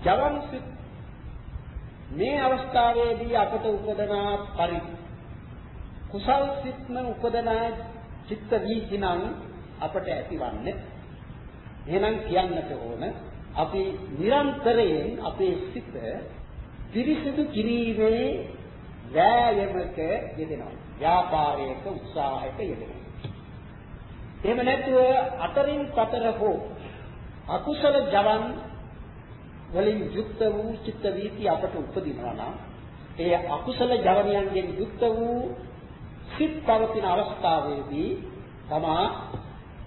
ජවන් සිත් මේ අවස්ථාවේදී අපට උපදනා පරිදි කුසල් සිත්ම උපදනා චිත්ත වීති නම් අපට ඇතිවන්නේ එහෙනම් කියන්නට ඕන අපි නිරන්තරයෙන් අපේ සිත පිරිසිදු කිරීමේ වෑයමක යෙදෙනවා. ව්‍යාපාරයක උත්සාහයක යෙදෙනවා. එහෙම නැතුව අතරින් පතර හෝ අකුසල ජවන් වලින් යුක්ත වූ චිත්ත වීති අපට උපදිනවා නම් ඒ අකුසල ජවනයන්ගෙන් යුක්ත වූ සිත් පවතින අවස්ථාවේදී තමා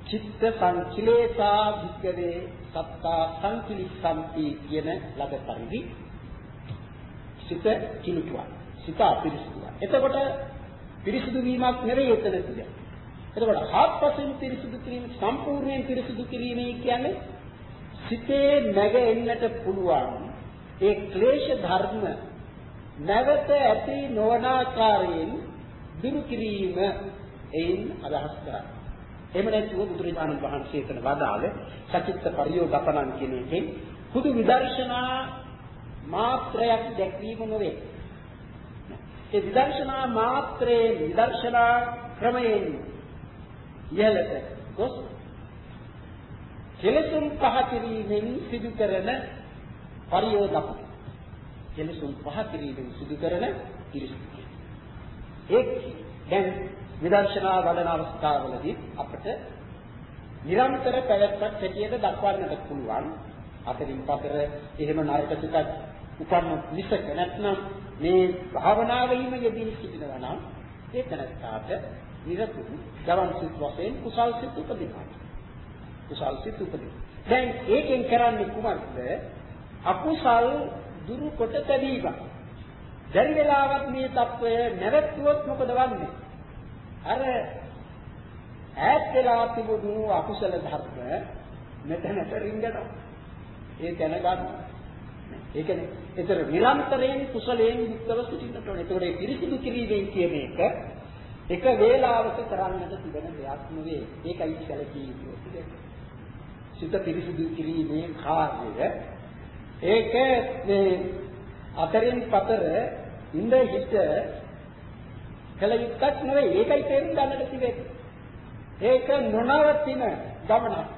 චිත්ත සංකිලේසා වික්කවේ සත්තා සංකිලිස්සන්ති කියන ලද පරිදි සිත කිලුටුවා. සිත අපිරිසුදුවා. එතකොට පිරිසුදු වීමක් නෙවෙයි එතන කියන්නේ එතකොට හත්පසින් පිරිසුදු කිරීම සම්පූර්ණයෙන් පිරිසුදු කිරීම කියන්නේ සිතේ නැග එන්නට පුළුවන් ඒ ක්ලේශ ධර්ම නැවත ඇති නොවන ආකාරයෙන් දුරු කිරීම එයින් අදහස් කරන්නේ. එහෙම නැතුව බුදුරජාණන් වහන්සේ එතන වදාළ සචිත්ත පරියෝගපණන් කියන එකෙන් පුදු විදර්ශනා මාත්‍රයක් දැක්වීම නොවේ. ඒ විදර්ශනා මාත්‍රයේ විදර්ශනා ක්‍රමයෙන් ඉහළට ගොස් කෙලසුන් පහ කිරීමෙන් සිදු කරන පරියෝදක කෙලසුන් පහ කිරීමෙන් සිදු කරන පිරිසිදු ඒක දැන් විදර්ශනා වඩන අවස්ථාවලදී අපට නිරන්තර පැවැත්මක් හැටියට දක්වන්නට පුළුවන්. අතරින් පතර එහෙම නරක සිතක් උපන්න මිසක නැත්නම් මේ භාවනාවෙහිම යෙදී සිටිනවා නම් ඒ තනස්සාට නිරතුරු ගවන් සිත් වශයෙන් කුසල් සිත් උපදිනවා. කුසල් සිත් උපදිනවා. දැන් ඒකෙන් කරන්නේ කුමක්ද? අකුසල් දුරු කොට තැබීම. දැරි වෙලාවත් මේ తত্ত্বය නැවතුනොත් මොකද වෙන්නේ? අර ඈත් වෙලා තිබුණු අකුසල ධර්ම මෙතනට රිංගනවා. ඒ දැනගන්න. ඒ කියන්නේ ඒතර නිරන්තරයෙන් කුසලයෙන් යුක්තව සිටින්නට ඕනේ. ඒතකොට ඒ පිරිසිදු කිරීමෙන් කියන එක එක වේලාවක කරන්නට තිබෙන දෙයක් නෙවෙයි. ඒකයි සැලකී යුතු. සිත පිරිසිදු කිරීමේ කාර්යය ඒක මේ අතරින් පතර ඉඳ හිට කල යුක්තක් නෙවෙයි. ඒකයි තේරුම් ගන්නට තිබෙන්නේ. ඒක නොනවතින ගමනක්.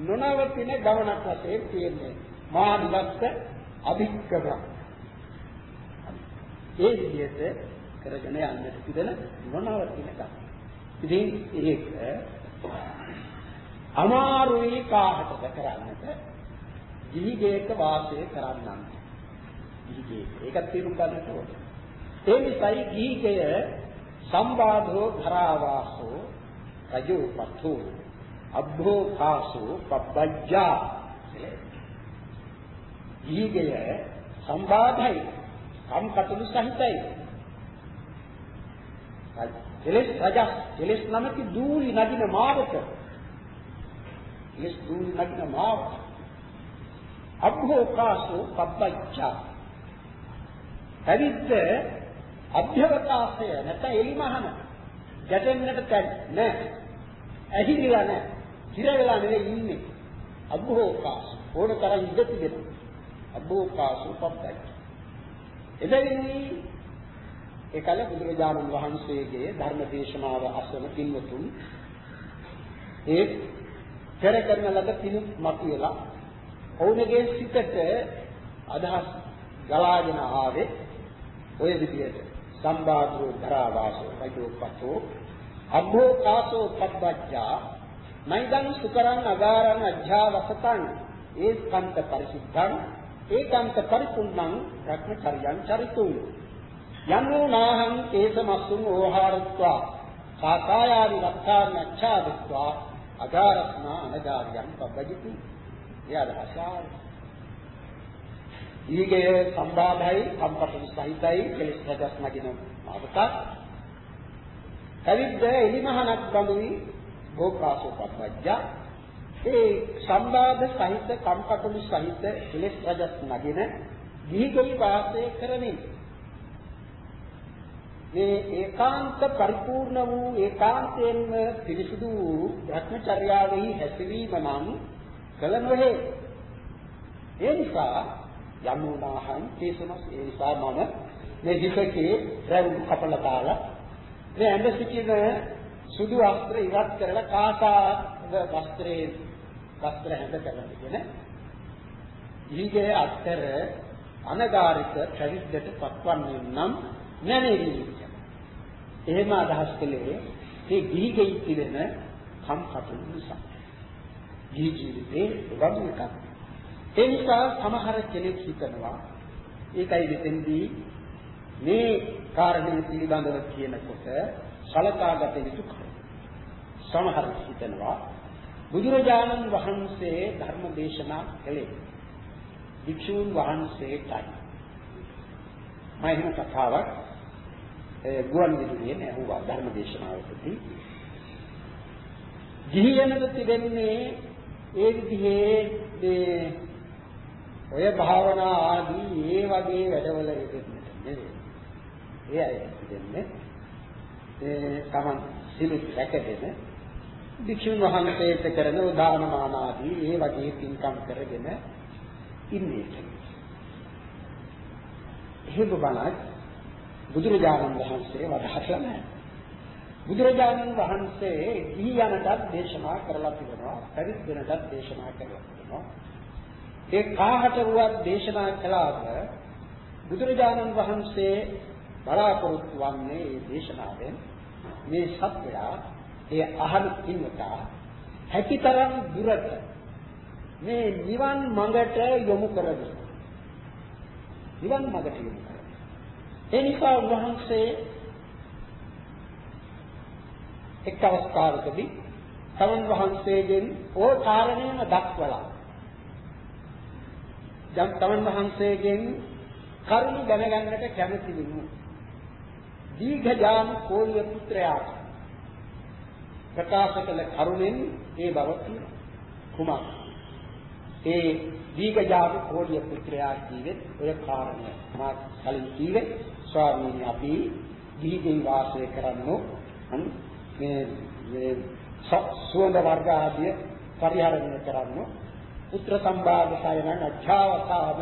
නොනවතින ගමනක් වශයෙන් තියෙන්නේ. මහා නිවස්ස අභික්කම ඒ විදිහට කරගෙන යන්නට තිබෙන නොනවතින ගමන. ඉතින් ඒක අමාරුයි කාහටද කරන්නට? ගිහිගේක වාසය කරන්නන්ට. ගිහිගේ ඒකත් තේරුම් ගන්නට ඕනේ. ඒ නිසායි ගිහිගය සම්බාධෝ ධරාවාසෝ රජෝපතෝ අබ්බෝකාසෝ පබ්බජ්ජා ගිහිගය සම්බාධයි කම්කටොළු සහිතයි. කෙලෙස් රජස් කෙලෙස් නැමැති දූලි නදින මාවත කෙලෙස් දූලි නදින මාවත අබ්භෝකාසෝ පබ්බච්චා පැවිද්ද අභ්‍යවකාශය නැත්නම් එලිමහන ගැටෙන්නට තැන් නෑ. ඇහිලිලා නෑ. හිර වෙලා නෙවෙයි ඉන්නේ. අබ්භෝකාස ඕන තරම් ඉඳ තිබෙනවා. අබ්භෝකාසෝ පබ්බච්චා එබැවින් ඒකල බුදුරජාණන් වහන්සේගේ ධර්ම දේශනාව අසන පින්වතුන් ඒ පෙර කරන ලද පිණුත් මතුවලා ඔවුන්ගේ සිතට අදහස් ගලාගෙන ආවේ ඔය විදිහට සම්බාධෝ ධරාවාසෝ වෛදෝපතෝ අභෝකාසෝ පබ්බජ්ජා. නයිදං සුකරං අගාරං අධ්‍යාවසතං ඒස්කන්ත පරිසුද්ධං ඒකාන්ත පරිපූර්ණං රත්නචරියං චරිතුං. යන්නෝ නාහං කේසමස්සුං ඕහාරත්වා. සාකායාරි රත්තාරණ ඡාදිත්වා අගාරස්නා අනගාරියං පබ්බජිති. යදහසාර ඊගේ සම්බාධයි සම්පතන සහිතයි කෙලෙස් රජස් නගින මාවතක් කවිද්ද එලිමහනක් බඳුයි භෝකාසෝ පබ්බජ්ජා ඒ සම්බාධ සහිත කම්කටොළු සහිත කෙලෙස් රජස් නගින දීගොයි වාසය කරමින් මේ ඒකාන්ත පරිපූර්ණ වූ ඒකාන්තයෙන්ම පිරිසුදු වූ භ්‍රමචර්යාවෙහි හැසිරීම නම් කල නොවේ. ඒ නිසා යමුනාහං තේසනස් ඒ නිසා මම මේ හිතේ රැවුම් කපලා දාලා මේ ඇඳ සිටින සුදු වස්ත්‍ර ඉවත් කරලා කාසාද වස්ත්‍රයේ වස්ත්‍ර හැඳ කරගෙන ඊගේ අත්තර අනගාരിക පැවිද්දට පත්වන්නේ නම් නැනෙවි. එහෙම අදහස් කළේ මේ ගිහි ගෙයි තිබෙන කම්කටොළු නිසා. ගිහි ජීවිතේ වගු එකක්. ඒ නිසා සමහර කෙනෙක් හිතනවා ඒකයි මෙතෙන්දී මේ කාරණේ පිළිබඳව කියනකොට සලකාගත යුතු සමහර හිතනවා බුදුරජාණන් වහන්සේ ධර්ම දේශනා කළේ වික්ෂූන් වහන්සේටයි. මම එහෙම කතාවක් ගුවන් විදුලියෙන් ඇහුවා ධර්ම දේශනාවකදී. ගිහියනද තිබෙන්නේ ඒ විදිහේ මේ ඔය භාවනා ආදී ඒ වගේ වැඩවල යෙදෙන්නේ නෙවෙයි. ඒ අය තිබෙන්නේ ඒ තමන් සිලු රැකගෙන භික්ෂුන් වහන්සේට කරන උදානමාන ආදී ඒ වගේ පින්කම් කරගෙන ඉන්නේ. එහෙම බලක් බුදුරජාණන් වහන්සේ වදාළා නැහැ. බුදුරජාණන් වහන්සේ ගිහියනටත් දේශනා කරලා තිබෙනවා, පැවිද්දනටත් දේශනා කරලා තිබෙනවා. ඒ කාහට වුවත් දේශනා කළාම බුදුරජාණන් වහන්සේ බලාපොරොත්තු වන්නේ මේ දේශනාවෙන් මේ සත්‍යය ඒ අහන කින්නතා හැකිතරම් දුරට මේ නිවන් මඟට යොමු කරගන්න. නිවන් මඟට යොමු ඒ නිසා උන්වහන්සේ එක් අවස්ථාවකදී තමන් වහන්සේගෙන් ඕ කාරණේම දක්වලා දැන් තමන් වහන්සේගෙන් කරුණ දැනගන්නට කැමති වෙනු දීඝජාම කෝලිය පුත්‍රයාට ප්‍රකාශ කළ කරුණෙන් ඒ බව කුමක්? ඒ දීඝජාම කෝලිය පුත්‍රයා කිව්වේ ඔය කාරණය. මා කලින් කිව්වේ ස්වාමීන් අපි දීගෙන් වාසය කරන්නෝ. මේ මේ සුවඳ වර්ග ආදී පරිහරණය කරන්නෝ. පුත්‍ර සම්භාග සයන අධ්‍යාවතාව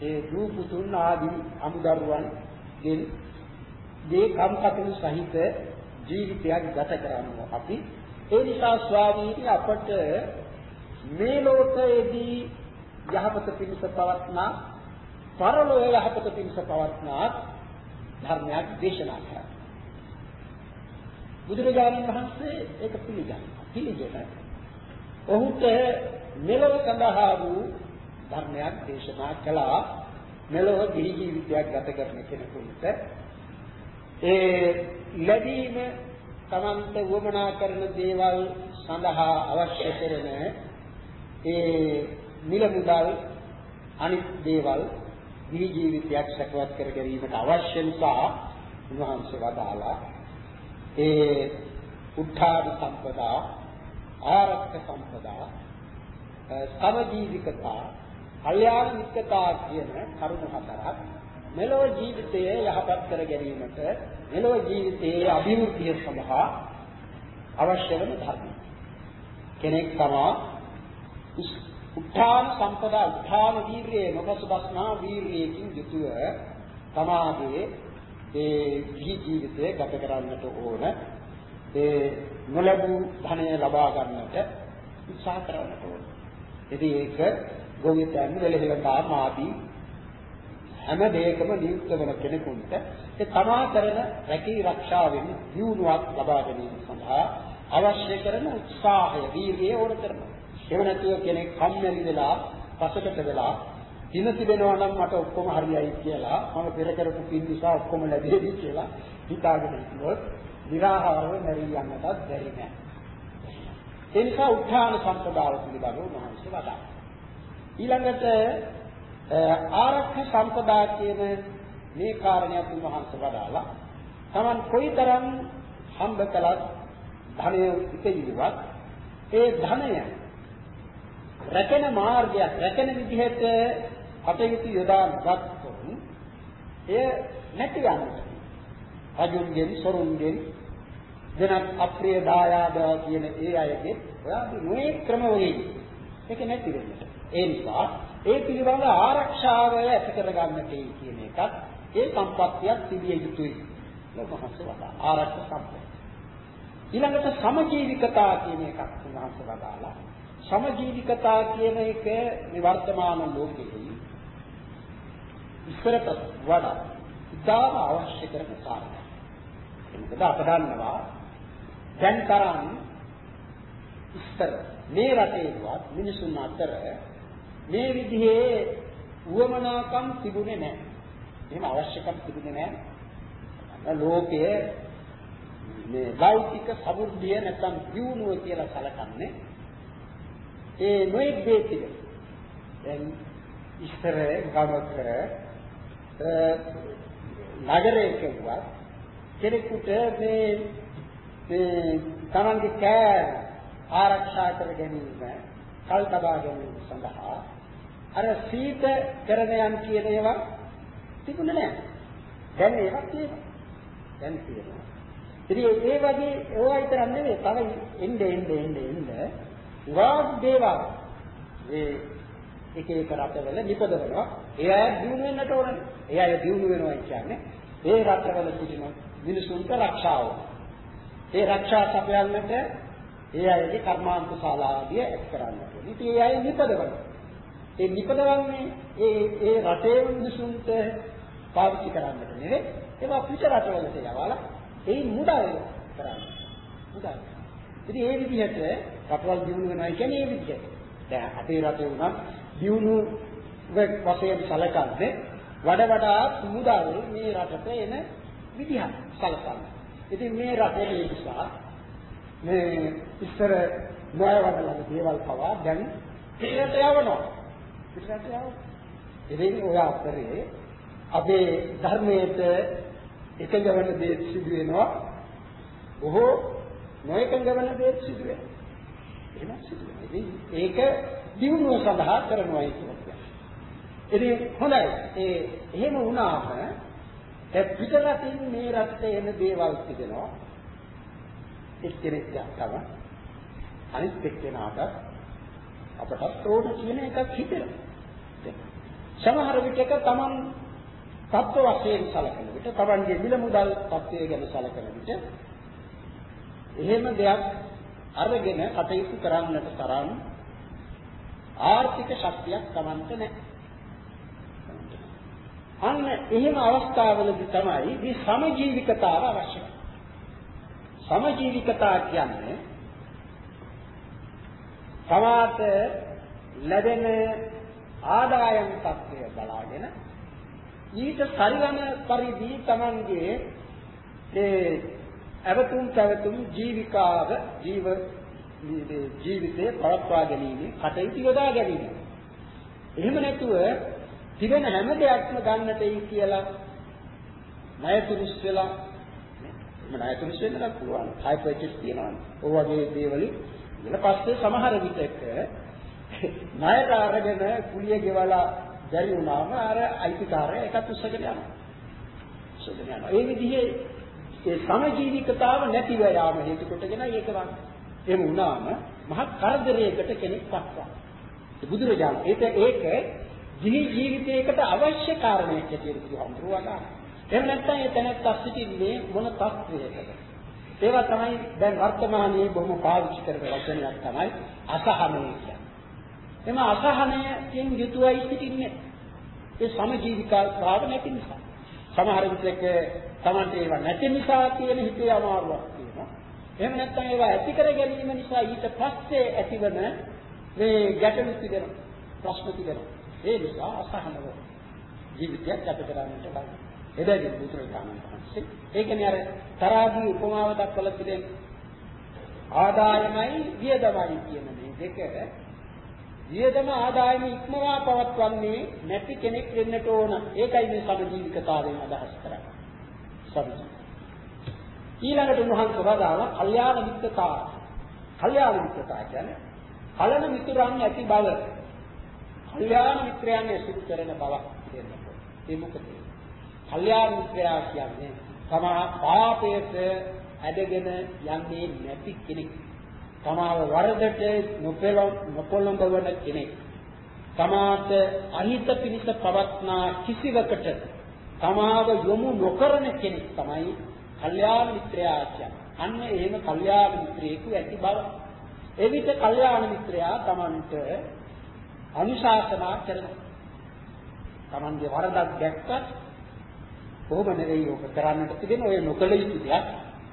ඒ දූපුතුන් ආදී අමුදරුවන් ගෙන් මේ කම්කටොළු සහිත ජීවිතයක් ගත කරනවා අපි ඒ නිසා ස්වාමීනි අපට මේ ලෝකයේදී යහපත පිණිස පවත්නා පරලෝක යහපත පිණිස පවත්නා ධර්මයක් දේශනා කරා. බුදුරජාණන් වහන්සේ ඒක පිළිගන්නවා. පිළිගෙන ඔහුට මෙලොව සඳහා වූ ධර්මයක් දේශනා කළා. මෙලොව දිවි ජීවිතයක් ගත කරන කෙනෙකුට ඒ ලැබීම තමන්ට වමනා කරන දේවල් සඳහා අවශ්‍ය කරන ඒ මිල මුදල් අනිත් දේවල් දිවි ජීවිතයක් සැකවත් කර ගැනීමට අවශ්‍ය නිසා උන්වහන්සේ වදාලා ඒ උත්ථාන සම්පදා ආරක්ෂක සම්පදා සමජීවිකතා කල්යාණ මිත්‍රතා කියන කරුණු හතරක් මෙලොව ජීවිතයේ යහපත් කර ගැනීමට මෙලොව ජීවිතයේ අභිවෘද්ධිය සඳහා අවශ්‍ය වන ධර්ම. කෙනෙක් තමා උත්ථාන සම්පදා උත්ථාන වීරියේ නොපසුබස්නා වීරියකින් යුතුව තමාගේ ඒ ජීවිතය ගත කරන්නට ඕන. ඒ නොලැබූ ධනය ලබා ගන්නට උත්සාහ කරන්නට ඕන. ඉතින් ඒක ගෝවිතයන් වෙලෙහිලා මාදී හැම දෙයකම නියුක්ත වෙන කෙනෙකුට ඒ තමා කරන රැකී ආරක්ෂාවෙන් දියුණුවක් ලබා ගැනීම සඳහා අවශ්‍ය කරන උත්සාහය වීර්යය ඕන කරනවා. එහෙම නැතුව කෙනෙක් කම්මැලි වෙලා පසකට වෙලා දින තිබෙනවා නම් මට ඔක්කොම හරියයි කියලා මම පෙර කරපු පින් නිසා ඔක්කොම ලැබෙවි කියලා හිතාගෙන ඉන්නොත් විරාහාරව මැරී යන්නටත් බැරි නෑ. ඒ නිසා උත්හාන සම්පදාය පිළිබඳව මහන්සිය වදා. ඊළඟට ආරක්ෂක සම්පදා කියන මේ කාරණයක් උන්වහන්සේ වදාලා Taman කොයිතරම් හම්බ කළත් ධනය ඉතිරිවත් ඒ ධනය රැකෙන මාර්ගයක් රැකෙන විදිහට කටයුතු යොදා ගත්තොත් එය නැති යන්නට. රජුන්ගෙන් සොරුන්ගෙන් වෙනත් අප්‍රිය දායාද කියන ඒ අයගේ ඔයාගේ මේ ක්‍රම වලින් ඒක නැති වෙන්නට. ඒ නිසා ඒ පිළිබඳ ආරක්ෂාව ඇති කරගන්නට කියන එකත් ඒ සම්පත්තියක් තිබිය යුතුයි. ලෝකහස වදා ආරක්ෂක සම්පත්තිය. ඊළඟට සමජීවිකතා කියන එකක් උන්වහන්සේ වදාලා සමජීවිකතා කියන එක මේ වර්තමාන ලෝකයේ ඉස්සරට වඩා ඉතාම අවශ්‍ය කරන කාරණයක්. මොකද අප දන්නවා දැන් තරම් ඉස්සර මේ රටේවත් මිනිසුන් අතර මේ විදිහේ උවමනාකම් තිබුණේ නැහැ. එහෙම අවශ්‍යකම් තිබුණේ නැහැ. ලෝකයේ මේ භෞතික සමෘද්ධිය නැත්නම් දියුණුව කියලා සැලකන්නේ ඒ නොයෙක් දේ තිබෙන. දැන් ඉස්සර ගමක නගරයක වුණත් කෙනෙකුට මේ මේ තමන්ගේ කෑ ආරක්ෂා කර ගැනීම කල් තබා ගැනීම සඳහා අර සීත කරණයන් කියන ඒවා තිබුණේ නැහැ. දැන් ඒවා තියෙනවා. දැන් තියෙනවා. ඉතින් ඒ වගේ ඒවා විතර නෙවෙයි තව එnde එnde එnde එnde වාග් දේවල් ඒ එක එක රටවල නිපදවනවා. ඒ අය දිනු වෙන්නට ඕනනේ. ඒ අය දිනු වෙනවා කියන්නේ ඒ රටවල සිටින මිනිසුන්ට රක්ෂාව. ඒ රක්ෂා සපයන්නට ඒ අයගේ කර්මාන්ත ශාලාදිය එක් කරන්නට. ඉතින් ඒ අය නිපදවනවා. ඒ නිපදවන්නේ ඒ ඒ රටේ මිනිසුන්ට පාවිච්චි කරන්නට නෙවෙයි. ඒවා පිට රටවලට යවලා ඒ මුදල් කරන්නේ. මුදල්. ඉතින් ඒ විදිහට රටවල් දිනු වෙනවා කියන්නේ ඒ විදිහට. දැන් අපේ රටේ උනත් දිනු වශයෙන් සැලකන්නේ වඩ වඩාත් මුදල් මේ රටට එන විදිහ සැලකන්නේ. ඉතින් මේ රටේ නිසා මේ ඉස්සර නොයවදලා දේවල් පවා දැන් පිටරට යවනවා. පිටරට යවනවා. ඉතින් ඔය අතරේ අපේ ධර්මයට එකඟ වෙන දේ සිදු වෙනවා. බොහෝ නොඑකඟ වෙන දේ සිදු වෙනවා. එහෙම සිදු වෙනවා. ඉතින් ඒක දිනුව සඳහා කරනවා කියන්නේ. ඉතින් හොඳයි. ඒ එහෙම වුණාම ඒ පිටරටින් මේ රටේ එන දේවල් තිබෙනවා. එක්කෙනෙක් ගත්තම අනිත් එක්කෙනාට අපටත් ඕන කියන එකක් හිතෙනවා. සමහර විටක Taman තත්ත්ව වශයෙන් සැලකෙන විට Tamanගේ මිල මුදල් තත්ත්වය ගැන සැලකෙන විට එහෙම දෙයක් අරගෙන කටයුතු කරන්නට තරම් ආර්ථික ශක්තියක් Tamanට නැහැ. අන්න එහෙම අවස්ථාවලදී තමයි මේ සමජීවිකතාව අවශ්‍ය. සමජීවිකතා කියන්නේ සමාත ලැබෙන ආදායම් තත්ත්වය බලාගෙන ඊට පරිවන පරිදි Tamanගේ ඒ අවතුම් පැවතුම් ජීවිකාව ජීව ජීවිතේ පවත්වා ගැනීම කටයුතු යොදා ගැනීම. එහෙම නැතුව තිබෙන හැම දෙයක්ම ගන්නටයි කියලා ණයතුරුස් වෙලා එහෙම ණයතුරුස් වෙන්නත් පුළුවන්. හයි පර්චේස් තියෙනවා. ඔය වගේ දේවල් ඊට පස්සේ සමහර විටක ණයට අරගෙන කුලිය ගෙවලා බැරි වුණාම අර අයිතිකාරය එකත් උස්සගෙන යනවා. උස්සගෙන යනවා. ඒ විදිහේ ඒ සමජීවිකතාව නැතිව යාම හේතු කොටගෙන ඒක වань. එහෙම වුණාම මහ කරදරයකට කෙනෙක් පත්වා. බුදුරජාණන් ඒක ඒක ජීවිතයකට අවශ්‍ය කාරණයක් කියලා කිව්වා හඳුරවා ගන්නවා. එහෙම නැත්නම් ඒ තැනත්තා සිටින්නේ මොන තත්ත්වයකද? ඒවා තමයි දැන් වර්තමානයේ බොහොම පාවිච්චි කරන වචනයක් තමයි අසහනය කියන්නේ. එම අසහනයෙන් යුතුවයි සිටින්නේ. ඒ සමජීවිකා භාව නැති නිසා. සමහර විටක Tamante ඒවා නැති නිසා තියෙන හිතේ අමාරුවක් තියෙනවා. එහෙම නැත්නම් ඒවා ඇති කර ගැනීම නිසා ඊට පස්සේ ඇතිවන මේ ගැටලු තිබෙනවා. ප්‍රශ්න තිබෙනවා. ඒ නිසා අසහනව ජීවිතයක් ගත කරන්නට බෑ. එදැයි බුදුරජාණන් වහන්සේ ඒ කියන්නේ අර තරාදී උපමාව දක්වලා තිබෙන ආදායමයි වියදමයි කියන මේ දෙක වියදම ආදායම ඉක්මවා පවත්වන්නේ නැති කෙනෙක් වෙන්නට ඕන. ඒකයි මේ සමජීවිකතාවයෙන් අදහස් කරන්නේ. සමජීවි. ඊළඟට උන්වහන්සේ වදාළ කල්යාණ මිත්‍රතාව. කල්යාණ මිත්‍රතාව කියන්නේ කලන මිතුරන් ඇති බව. කල්යාණ මිත්‍රයන් ඇසුරු කරන බව කියනවා. ඒ මොකද? කල්යාණ මිත්‍රයා කියන්නේ තමා පාපයට ඇදගෙන යන්නේ නැති කෙනෙක්. තමාව වරදට නොපොළඹවන කෙනෙක්. තමාට අහිත පිණිස පවත්නා කිසිවකට තමාව යොමු නොකරන කෙනෙක් තමයි කල්යාණ මිත්‍රයා කියන්නේ. අන්න එහෙම කල්යාණ මිත්‍රයෙකු ඇති බව. එවිට කල්යාණ මිත්‍රයා තමන්ට අනුශාසනා කරනවා. තමන්ගේ වරදක් දැක්කත් කොහොම නෙවෙයි ඔබ කරන්නට තිබෙන ඔය නොකල යුතු දෙයක්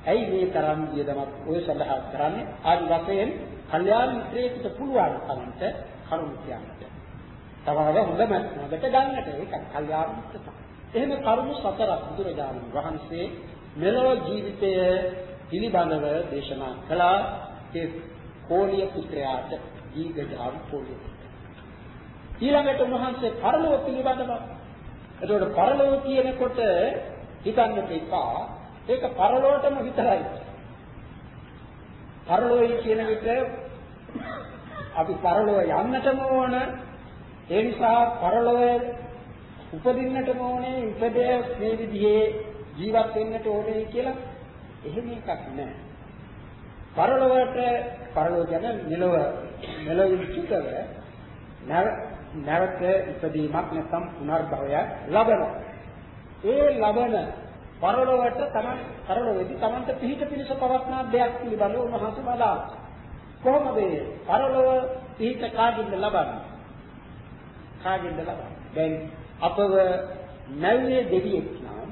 ඇයි මේ තරම් වියදමක් ඔය සඳහා කරන්නේ? ආදි වශයෙන් කල්යාණ මිත්‍රයෙකුට පුළුවන් කමන්ට කරුණ කියන්නට. තවව හොඳම හොඳට ගන්නට ඒක කල්යාණ මිත්‍රකම. එහෙම කරුණු සතරක් බුදුරජාණන් වහන්සේ මෙලොව ජීවිතය පිළිබඳව දේශනා කළා ඒ කෝලිය පුත්‍රයාට දීඝජාව කෝලිය ඊළඟට උන්වහන්සේ පරලෝක පිළිබඳව එතකොට පරලෝක කියනකොට හිතන්නට එපා ඒක පරලෝකටම විතරයි. පරලෝයි කියන විට අපි පරලෝක යන්නටම ඕන. ඒ නිසා පරලෝකයේ උපදින්නටම ඕනේ, ඉපදේ මේ විදිහේ ජීවත් වෙන්නට ඕනේ කියලා එහෙම එකක් නෑ. පරලෝකයට පරලෝක ගැන මෙලොව මෙලොව චුතව නැවත ඉපදීමක් නැත්නම් පුනර්භවයක් ලබනවා. ඒ ලබන පරලොවට තමන් පරලොවේදී තමන්ට පිහිට පිණිස පවත්නා දෙයක් පිළිබඳව උන්වහන්සේ බලා. කොහොමද මේ පරලොව පිහිට කාගින්ද ලබන්නේ? කාගින්ද ලබන්නේ? දැන් අපව නැව්වේ දෙවියෙක් නම්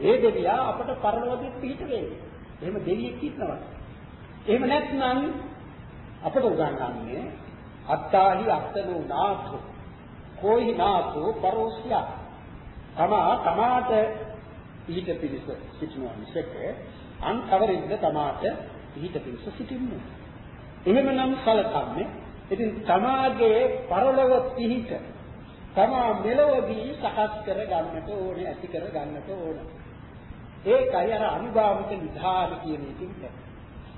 ඒ දෙවියා අපට පරලොවදී පිහිට වෙන්නේ එහෙම දෙවියෙක් ඉන්නවා. එහෙම නැත්නම් අපට උගන්වන්නේ අත්තාහි අත්තනෝ නාථෝ කොයි නාථෝ පරෝස්යා තමා තමාට පිහිට පිණිස සිටිනවා මිසක අන් කවරින්ද තමාට පිහිට පිණිස සිටින්නේ. එහෙමනම් සලකන්නේ ඉතින් තමාගේ පරලොව පිහිට තමා මෙලොවදී සකස් කර ගන්නට ඕනේ ඇති කර ගන්නට ඕනේ. ඒකයි අර අනුභාවික නිධාන කියන එකෙන්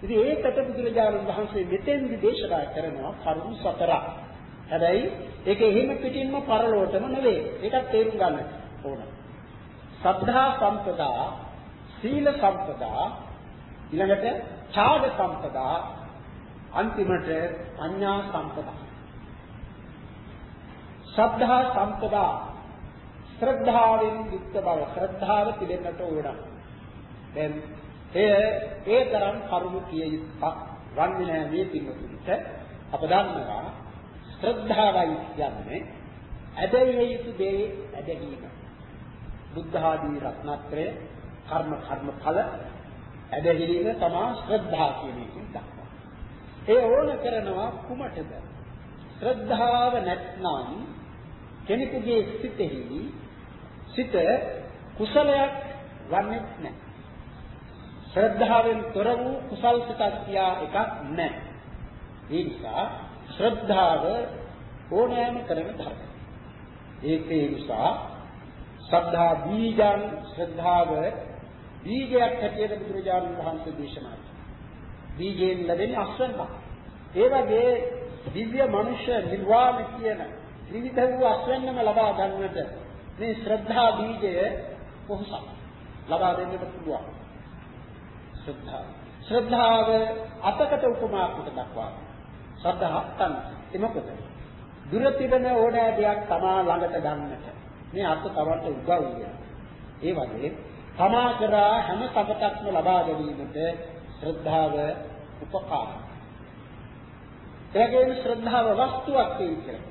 ඉතින් ඒකට බුදුරජාණන් වහන්සේ මෙතෙන්දි දේශනා කරනවා කරුණු සතරක්. හැබැයි ඒක එහෙම පිටින්ම පරලොවටම නෙවෙයි. ඒකත් තේරුම් ගන්න ඕන. සද්ධා සම්පදා, සීල සම්පදා, ඊළඟට ඡාග සම්පදා, අන්තිමට අඤ්ඤා සම්පදා. සද්ධා සම්පදා ශ්‍රද්ධාවෙන් යුක්ත බව ශ්‍රද්ධාව පිළිගන්නට ඕන. දැන් එය ඒ තරම් කරුණු කිය යුක්තක් වන්නේ නැහැ මේ පිළිතුරට අප දන්නවා ශ්‍රද්ධාවයි කියන්නේ ඇදහිය යුතු දේ ඇදහිීම. බුද්ධ ආදී රත්නත්‍රය කර්ම කර්ම ඵල ඇදහිීම තමා ශ්‍රද්ධා කියන එකෙන් දක්වනවා. ඒ ඕන කරනවා කුමටද? ශ්‍රද්ධාව නැත්නම් කෙනෙකුගේ සිතෙහි සිත කුසලයක් වන්නේ නැහැ. ශ්‍රද්ධාවෙන් තොර වූ කුසල් සිතක් තියා එකක් නැහැ. ඒ නිසා ශ්‍රද්ධාව ඕනෑම කරන ධර්මයක්. ඒකේ නිසා ශ්‍රද්ධා බීජං ශ්‍රද්ධාව බීජයක් හැටියට බුදුරජාණන් වහන්සේ දේශනා කළා. බීජයෙන් ලැබෙන අස්වැන්නක්. ඒ වගේ දිව්‍ය මනුෂ්‍ය නිර්වාණ කියන ත්‍රිවිධ වූ අස්වැන්නම ලබා ගන්නට මේ ශ්‍රද්ධා බීජය පොහොසත් ලබා දෙන්නට පුළුවන්. ශ්‍රද්ධාව. ශ්‍රද්ධාව අතකට උපමා කොට දක්වා. ශ්‍රද්ධා අත්තන් එමකද? දුර තිබෙන ඕනෑ දෙයක් තමා ළඟට ගන්නට මේ අත් තවන්ට උදව් වෙනවා. ඒ වගේ තමා කරා හැම සපතක්ම ලබා ගැනීමට ශ්‍රද්ධාව උපකාරයි. එවැගේම ශ්‍රද්ධාව වස්තුවක් කියලා.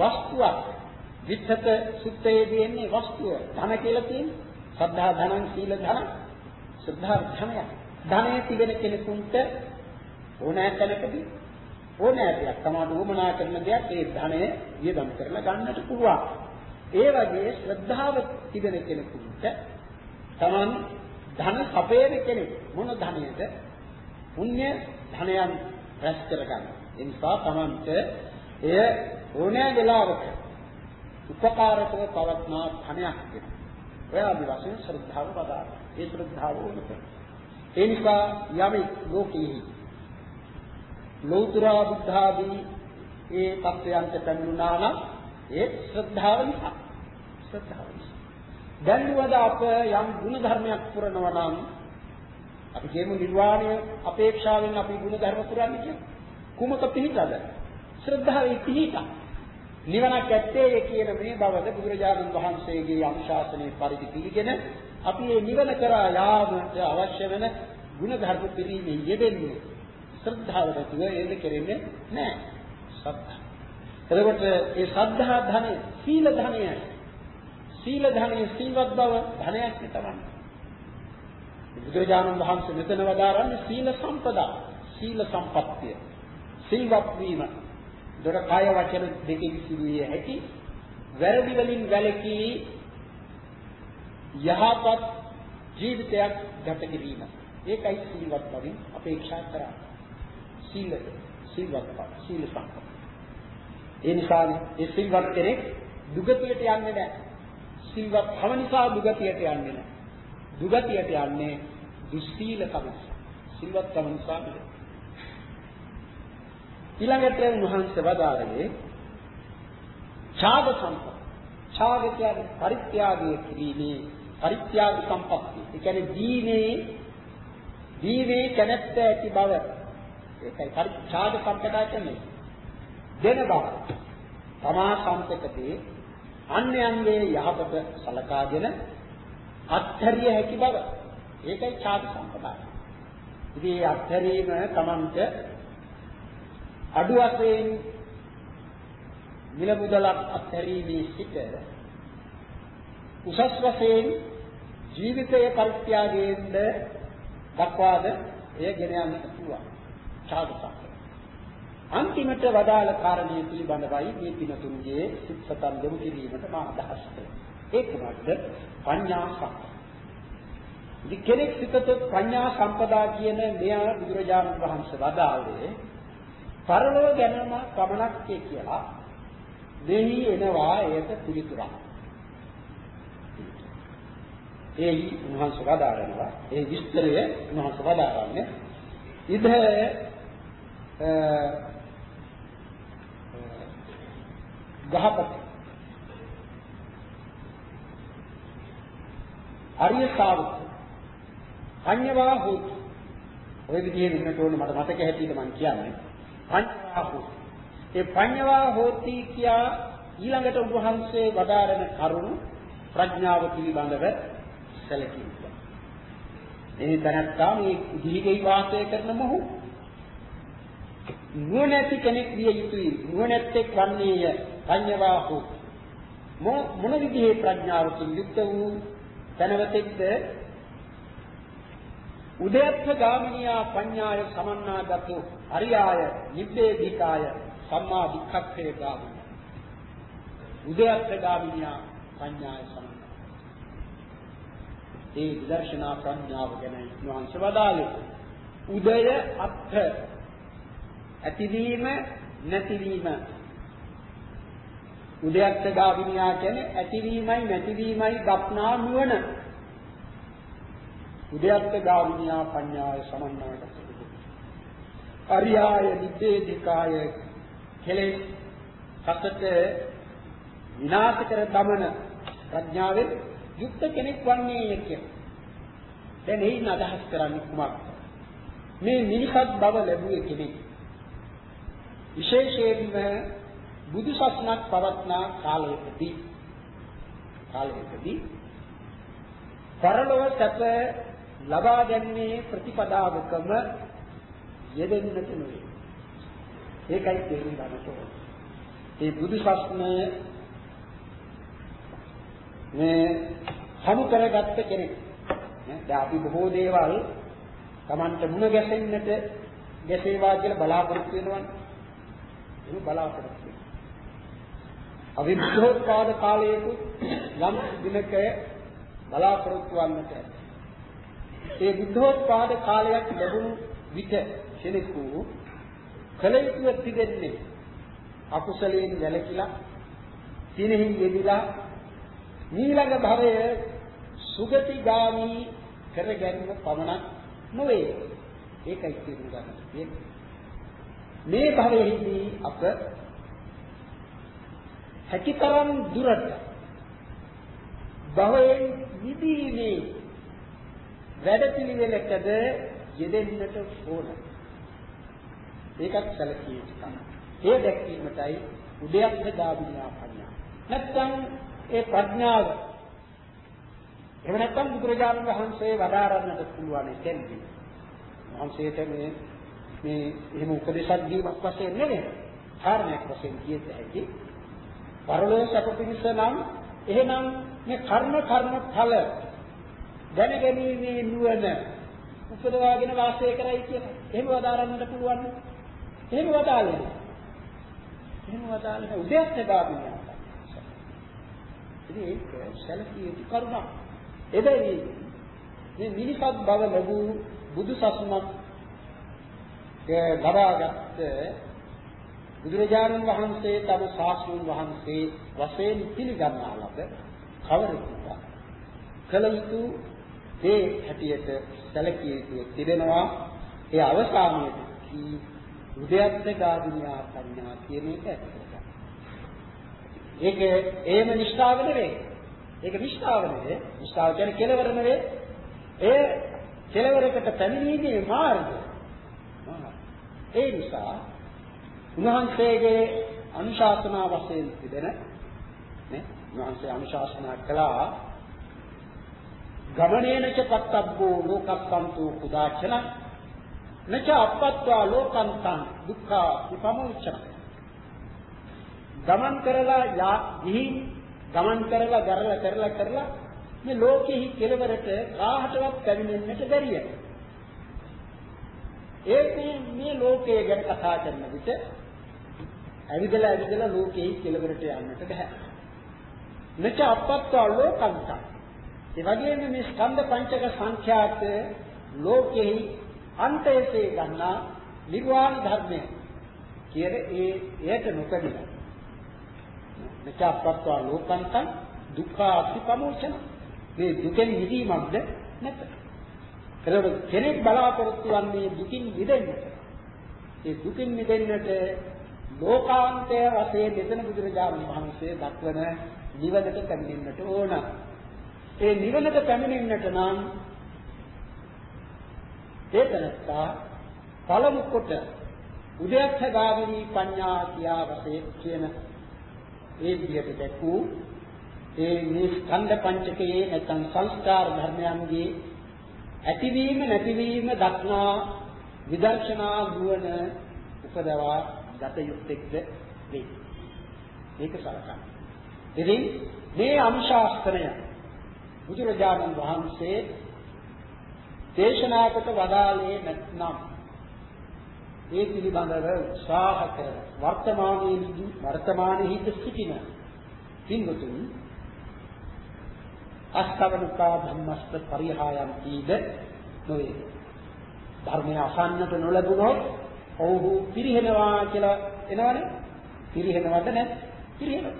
වස්තුවක් විත්තත සුත්තේදී එන්නේ වස්තුව. ධන කියලා කියන්නේ ශ්‍රද්ධා ධනං සීල ධන ශ්‍රද්ධා ධනය. ධනෙ තිබෙන කෙනෙකුට ඕනෑ තැනකදී ඕනෑ දෙයක් තමයි උවමනා කරන දෙයක් ඒ ධනය වියදම් කරලා ගන්නට පුළුවන්. ඒ වගේ ශ්‍රද්ධාව තිබෙන කෙනෙකුට තමන් ධන සපේන කෙනෙක් මොන ධනයද? පුණ්‍ය ධනයන් රැස් කරගන්න. ඒ නිසා තමන්ට එය ඕනෑ වෙලාවක උපකාරකව පවත්නා ධනයක් වෙනවා. ඔය ආදි වශයෙන් ශ්‍රද්ධාව වදාළා. ඒ ශ්‍රද්ධාව උනත. ඒ නිසා යමෙක් ලෝකෙහි ලෞතර බුද්ධාදී ඒ තත්වයන්ට පැමිණුණා නම් ඒ ශ්‍රද්ධාව නිසා. ශ්‍රද්ධාව නිසා. දැන්වද අප යම් ගුණ ධර්මයක් පුරනවා නම් අපි කියමු නිර්වාණය අපේක්ෂාවෙන් අපි ගුණ ධර්ම පුරන්නේ කියලා. කුමක පිහිටද? ශ්‍රද්ධාවේ පිහිටා. නිවනක් ඇත්තේ කියන මේ බවද බුදුරජාණන් වහන්සේගේ අනුශාසනයේ පරිදි පිළිගෙන අපි මේ නිවන කරා යාමට අවශ්‍ය වෙන ගුණ ධර්ම පිළිමේ යෙදෙන්නේ ශ්‍රද්ධාව නැතුව ඒක කෙරෙන්නේ නැහැ. ශ්‍රද්ධා. එතකොට ඒ ශ්‍රද්ධා ධනෙ සීල ධනයයි. සීල ධනෙ සීලවත් බව ධනයක් තමයි. බුදුරජාණන් වහන්සේ මෙතන වදාරන්නේ සීල සම්පදා, සීල සම්පත්තිය. සීලවත් වීම. දොර කාය වචන දෙකකින් සිදුවේ හැකි වැරදි වලින් වැළකී යහපත් ජීවිතයක් ගත කිරීම. ඒකයි සීලවත් බවින් අපේක්ෂා කරන්නේ. සීල සීලවත් බව සීල සම්පත. ඒ නිසා ඒ සීලවත් කෙනෙක් දුගතියට යන්නේ නැහැ. සීලවත් භව නිසා දුගතියට යන්නේ නැහැ. දුගතියට යන්නේ දුස්සීලකම නිසා. සීලවත් කම නිසා නෙවෙයි. ඊළඟට උන්වහන්සේ වදාළේ ඡාග සම්පත. ඡාග කියන්නේ පරිත්‍යාගය කිරීමේ පරිත්‍යාග සම්පත්තිය. ඒ කියන්නේ දීනේ දීවේ කැනැත්ත ඇති බව ඒකයි පරිච්ඡාද සම්පදා කියන්නේ. දෙන බව. තමා සම්පතේ අන්‍යයන්ගේ යහපත සලකාගෙන අත්හැරිය හැකි බව. ඒකයි ඡාද සම්පදාය. ඉතින් මේ අත්හැරීම Tamanට අඩු වශයෙන් මිල මුදලක් අත්හැරීමේ සිට උසස් වශයෙන් ජීවිතයේ පරිත්‍යාගයෙන්ද දක්වාද එය ගෙන යන්නට පුළුවන්. සාදුසක්. අන්තිමට වදාළ කාරණේ පිළිබඳවයි මේ පිනතුන්ගේ සිත් සතන් දෙමු කිරීමට මා අදහස් කළේ. ඒ කුමක්ද? පඤ්ඤා සම්පදා. ඉතින් කෙනෙක් සිතතොත් පඤ්ඤා සම්පදා කියන මෙය බුදුරජාණන් වහන්සේ වදාළේ පරලෝ ගැනම පමණක් කියලා දෙහි එනවා ඒකට පිළිතුරක්. ඒහි උන්වහන්සේ වදාරනවා ඒ විස්තරය උන්වහන්සේ වදාරන්නේ ඉද ගහපති. අරිය ශාවක පඤ්ඤවා හොති. ඔය විදිහේ වෙන්නට ඕන මට මතක හැටියට මම කියන්නේ. පඤ්ඤවා හොති. ඒ පඤ්ඤවා හොති කියා ඊළඟට උන්වහන්සේ වදාරන කරුණු ප්‍රඥාව පිළිබඳව සැලකීම. එනි තනත්තා මේ දිහිගෙයි වාසය කරන මොහු නුවණැති කෙනෙක් විය යුතුයි. නුවණැත්තෙක් වන්නේය. පඤ්ඤවා හෝ. මොන විදිහේ ප්‍රඥාවකින් යුක්ත වූ තනවතෙක්ද? උදයත්ථ ගාමිනියා පඤ්ඤාය සමන්නාගතෝ අරියාය නිබ්බේධිකාය සම්මා දික්ඛක්ඛේ ගාමිනිය. උදයත්ථ ගාමිනියා පඤ්ඤාය සමන්නා ඒ විදර්ශනා ප්‍රඥාව ගැන වහන්සේ වදාළේ උදය අත්ථ. ඇතිවීම නැතිවීම. උදයත්ථ ගාමිනියා කියන්නේ ඇතිවීමයි නැතිවීමයි දක්නා නුවණ. උද්‍යත්ත ගාමිනියා පඤ්ඤාය සමන්නාගත අරියාය නිබ්බේධිකාය කෙලෙස් සතට විනාශ කර දමන ප්‍රඥාවෙන් යුක්ත කෙනෙක් වන්නේ කිය. දැන් එයින් අදහස් කරන්නේ කුමක්ද? මේ මිනිසත් බව ලැබුවේ කෙනෙක්. විශේෂයෙන්ම බුදු සසුනක් පවත්නා කාලයකදී කාලයකදී පරලොව සැප ලබා ගැනීමේ ප්‍රතිපදාවකම යෙදෙන්නට නෙවෙයි. ඒකයි තේරුම් ගන්නට ඕනේ. මේ බුදු ශාසනය මේ හමු කරගත්ත කෙනෙක්. දැන් අපි බොහෝ දේවල් Tamanට මුණ ගැසෙන්නට ගැසේවා කියලා බලාපොරොත්තු වෙනවනේ. ඒක බලාපොරොත්තු වෙනවා. අවිද්‍යෝත්පාද කාලයේකුත් යම් දිනක බලාපොරොත්තු වන්නට ඇත. ඒ බුද්ධෝත්පාද කාලයක් ලැබුණු විට කෙනෙකු කල යුතුව තිබෙන්නේ අකුසලයෙන් වැළකීලා සිනෙහි යෙදিলা ඊළඟ භවය සුගතිගාමි කර ගැනීම පමණක් නොවේ ඒකයි තේරුම් ගන්න මේ භවයේදී අප හැකිතරම් දුරට භවයෙන් නිදීමේ වැඩපිළිවෙලකද යෙදෙන්නට ඕන. ඒකත් සැලකිය යුතුයි. ඒ දැක්වීමටයි උදයන්ත දාවිනා ප්‍රඥා. නැත්නම් ඒ ප්‍රඥාව එහෙම නැත්නම් බුදුරජාණන් වහන්සේ වදාරන්නට පුළුවන් එතෙන්දී. වහන්සේට මේ මේ එහෙම උපදේශක් දීමක් වශයෙන් නෙවෙයි. කාරණයක් වශයෙන් කියත හැකි. පරලෝක සැප පිණිස නම් එහෙනම් මේ කර්ම කර්ම ඵල දැනගැනීමේ නුවණ උපදවාගෙන වාසය කරයි කියලා. එහෙම වදාරන්නට පුළුවන්. එහෙම වදාළේ. එහෙම වදාළේ උදයත් දාපිනිය. ඉතින් ඒක සැලකිය යුතු කරුණක්. එබැවින් මේ මිනිසත් බව ලැබූ බුදු සසුනක් ලබාගත් බුදුරජාණන් වහන්සේ තම ශාස්ත්‍රඥ වහන්සේ වශයෙන් පිළිගන්නා ලද කවරෙකුට කල යුතු ඒ හැටියට සැලකිය යුතු තිබෙනවා ඒ අවසානයේදී උදයත්ත ගාදිනියා පඤ්ඤා කියන එක ඇත්තට. ඒක ඒම නිෂ්ඨාව නෙවෙයි. ඒක නිෂ්ඨාව නෙවෙයි. නිෂ්ඨාව කියන්නේ කෙලවර නෙවෙයි. ඒ කෙලවරකට පැමිණීමේ මාර්ගය. ඒ නිසා උන්වහන්සේගේ අනුශාසනා වශයෙන් තිබෙන නේ උන්වහන්සේ අනුශාසනා කළා ගමනේනච පත්තබ්බෝ ලෝකස්සන්තු කුදාචන නච අපත්වා ලෝකන්තං දුක්ඛ විපමෝචන ගමන් කරලා යා ගිහි ගමන් කරලා දරලා කරලා කරලා මේ ලෝකෙහි කෙලවරට කාහටවත් පැමිණෙන්නට බැරිය. ඒකේ මේ ලෝකයේ ගැන කතා කරන විට ඇවිදලා ඇවිදලා ලෝකෙහි කෙලවරට යන්නට බෑ. නච අපත්වා ලෝකන්තං ඒ වගේම මේ ස්කන්ධ පංචක සංඛ්‍යාත ලෝකෙහි අන්තයේ ගන්නා නිර්වාණ ධර්මය කියන ඒ එයට නොකඩිලා. මෙචාපත්වා ලෝකන්තං දුක්ඛ අතිපමෝචන. මේ දුකෙන් මිදීමක්ද නැත. ඒකට කෙනෙක් බලාපොරොත්තු වන්නේ දුකින් මිදෙන්නට. ඒ දුකින් මිදෙන්නට ලෝකාන්තය වශයෙන් මෙතන බුදුරජාණන් වහන්සේ දක්වන නිවනට පැමිණෙන්නට ඕන. ඒ නිවනට පැමිණෙන්නට නම් ඒ තනත්තා පළමු කොට උදයත්ථ ගාමිනී පඤ්ඤා කියා වශයෙන් කියන ඒ විදිහට දැක්වූ ඒ මේ ස්කන්ධ පංචකයේ නැත්නම් සංස්කාර ධර්මයන්ගේ ඇතිවීම නැතිවීම දක්නා විදර්ශනා නුවණ උපදවා ගත යුත්තේද වේ. මේක සලකන්න. ඉතින් මේ අනුශාස්ත්‍රය බුදුරජාණන් වහන්සේ දේශනා කොට වදාළේ නැත්නම් ඒ පිළිබඳව උත්සාහ කරන වර්තමානයේදී වර්තමානයේදී සිටින පින්වතුන් අස්තවනුකා ධම්මස්ත පරිහායම් කීද? නොවේ. ධර්මය අසන්නට නොලැබුණොත් ඔව්හු පිරිහෙනවා කියලා එනවනේ. පිරිහෙනවද නැත්? පිරිහෙනවා.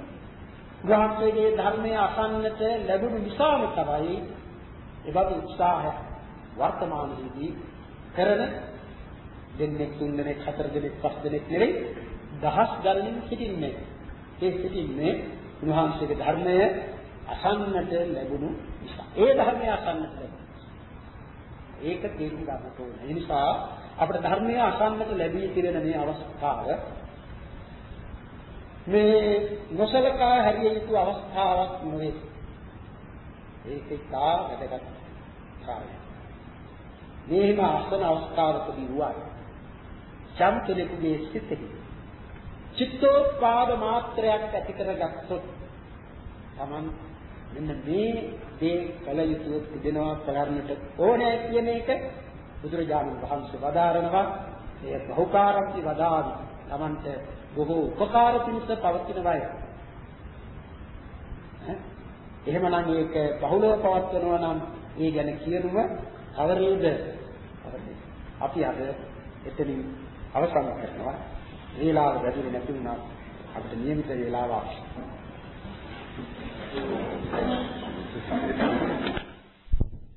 ග්‍රහණයේ ධර්මය අසන්නට ලැබුණු නිසාම තමයි එබඳු උත්සාහය වර්තමානයේදී කරන දෙන්නෙක් තුන් දෙනෙක් හතර දෙනෙක් පහ දෙනෙක් නෙවෙයි දහස් ගණනින් සිටින්නේ. ඒ සිටින්නේ උන්වහන්සේගේ ධර්මය අසන්නට ලැබුණු නිසා. ඒ ධර්මය අසන්නට ලැබුණා ඒක තේරුම් ගන්නට ඕනේ. ඒ නිසා අපිට ධර්මය අසන්නට ලැබී තිරෙන මේ අවස්ථාව මේ නොසලකා හැරිය යුතු අවස්ථාවක් නෙවෙයි. ඒක ඉතා වැදගත් කාරණයක්. මේම අසන අවස්ථාවකදී වුණා යම් කෙනෙකුගේ සිතෙහි චිත්තෝත්පාද මාත්‍රයක් ඇති කරගත්තොත් Taman මෙන්න මේ දේ කල යුතු තිබෙනවා කරන්නට ඕනේ කියන එක බුදුරජාණන් වහන්සේ වදාරනවා. එය බහුකාරම්ති වදාවි. Tamanට බොහෝ උපකාර පිණිස පවතිනවායි. එහෙමනම් ඒක බහුලව පවත්වනවා නම් ඒ ගැන කියනුම කවරේද? අපි අද එතනින් අවසන් කරනවා. වේලාව වැඩි නැති වුණා අපිට නියමිත වේලාව අවශ්‍යයි.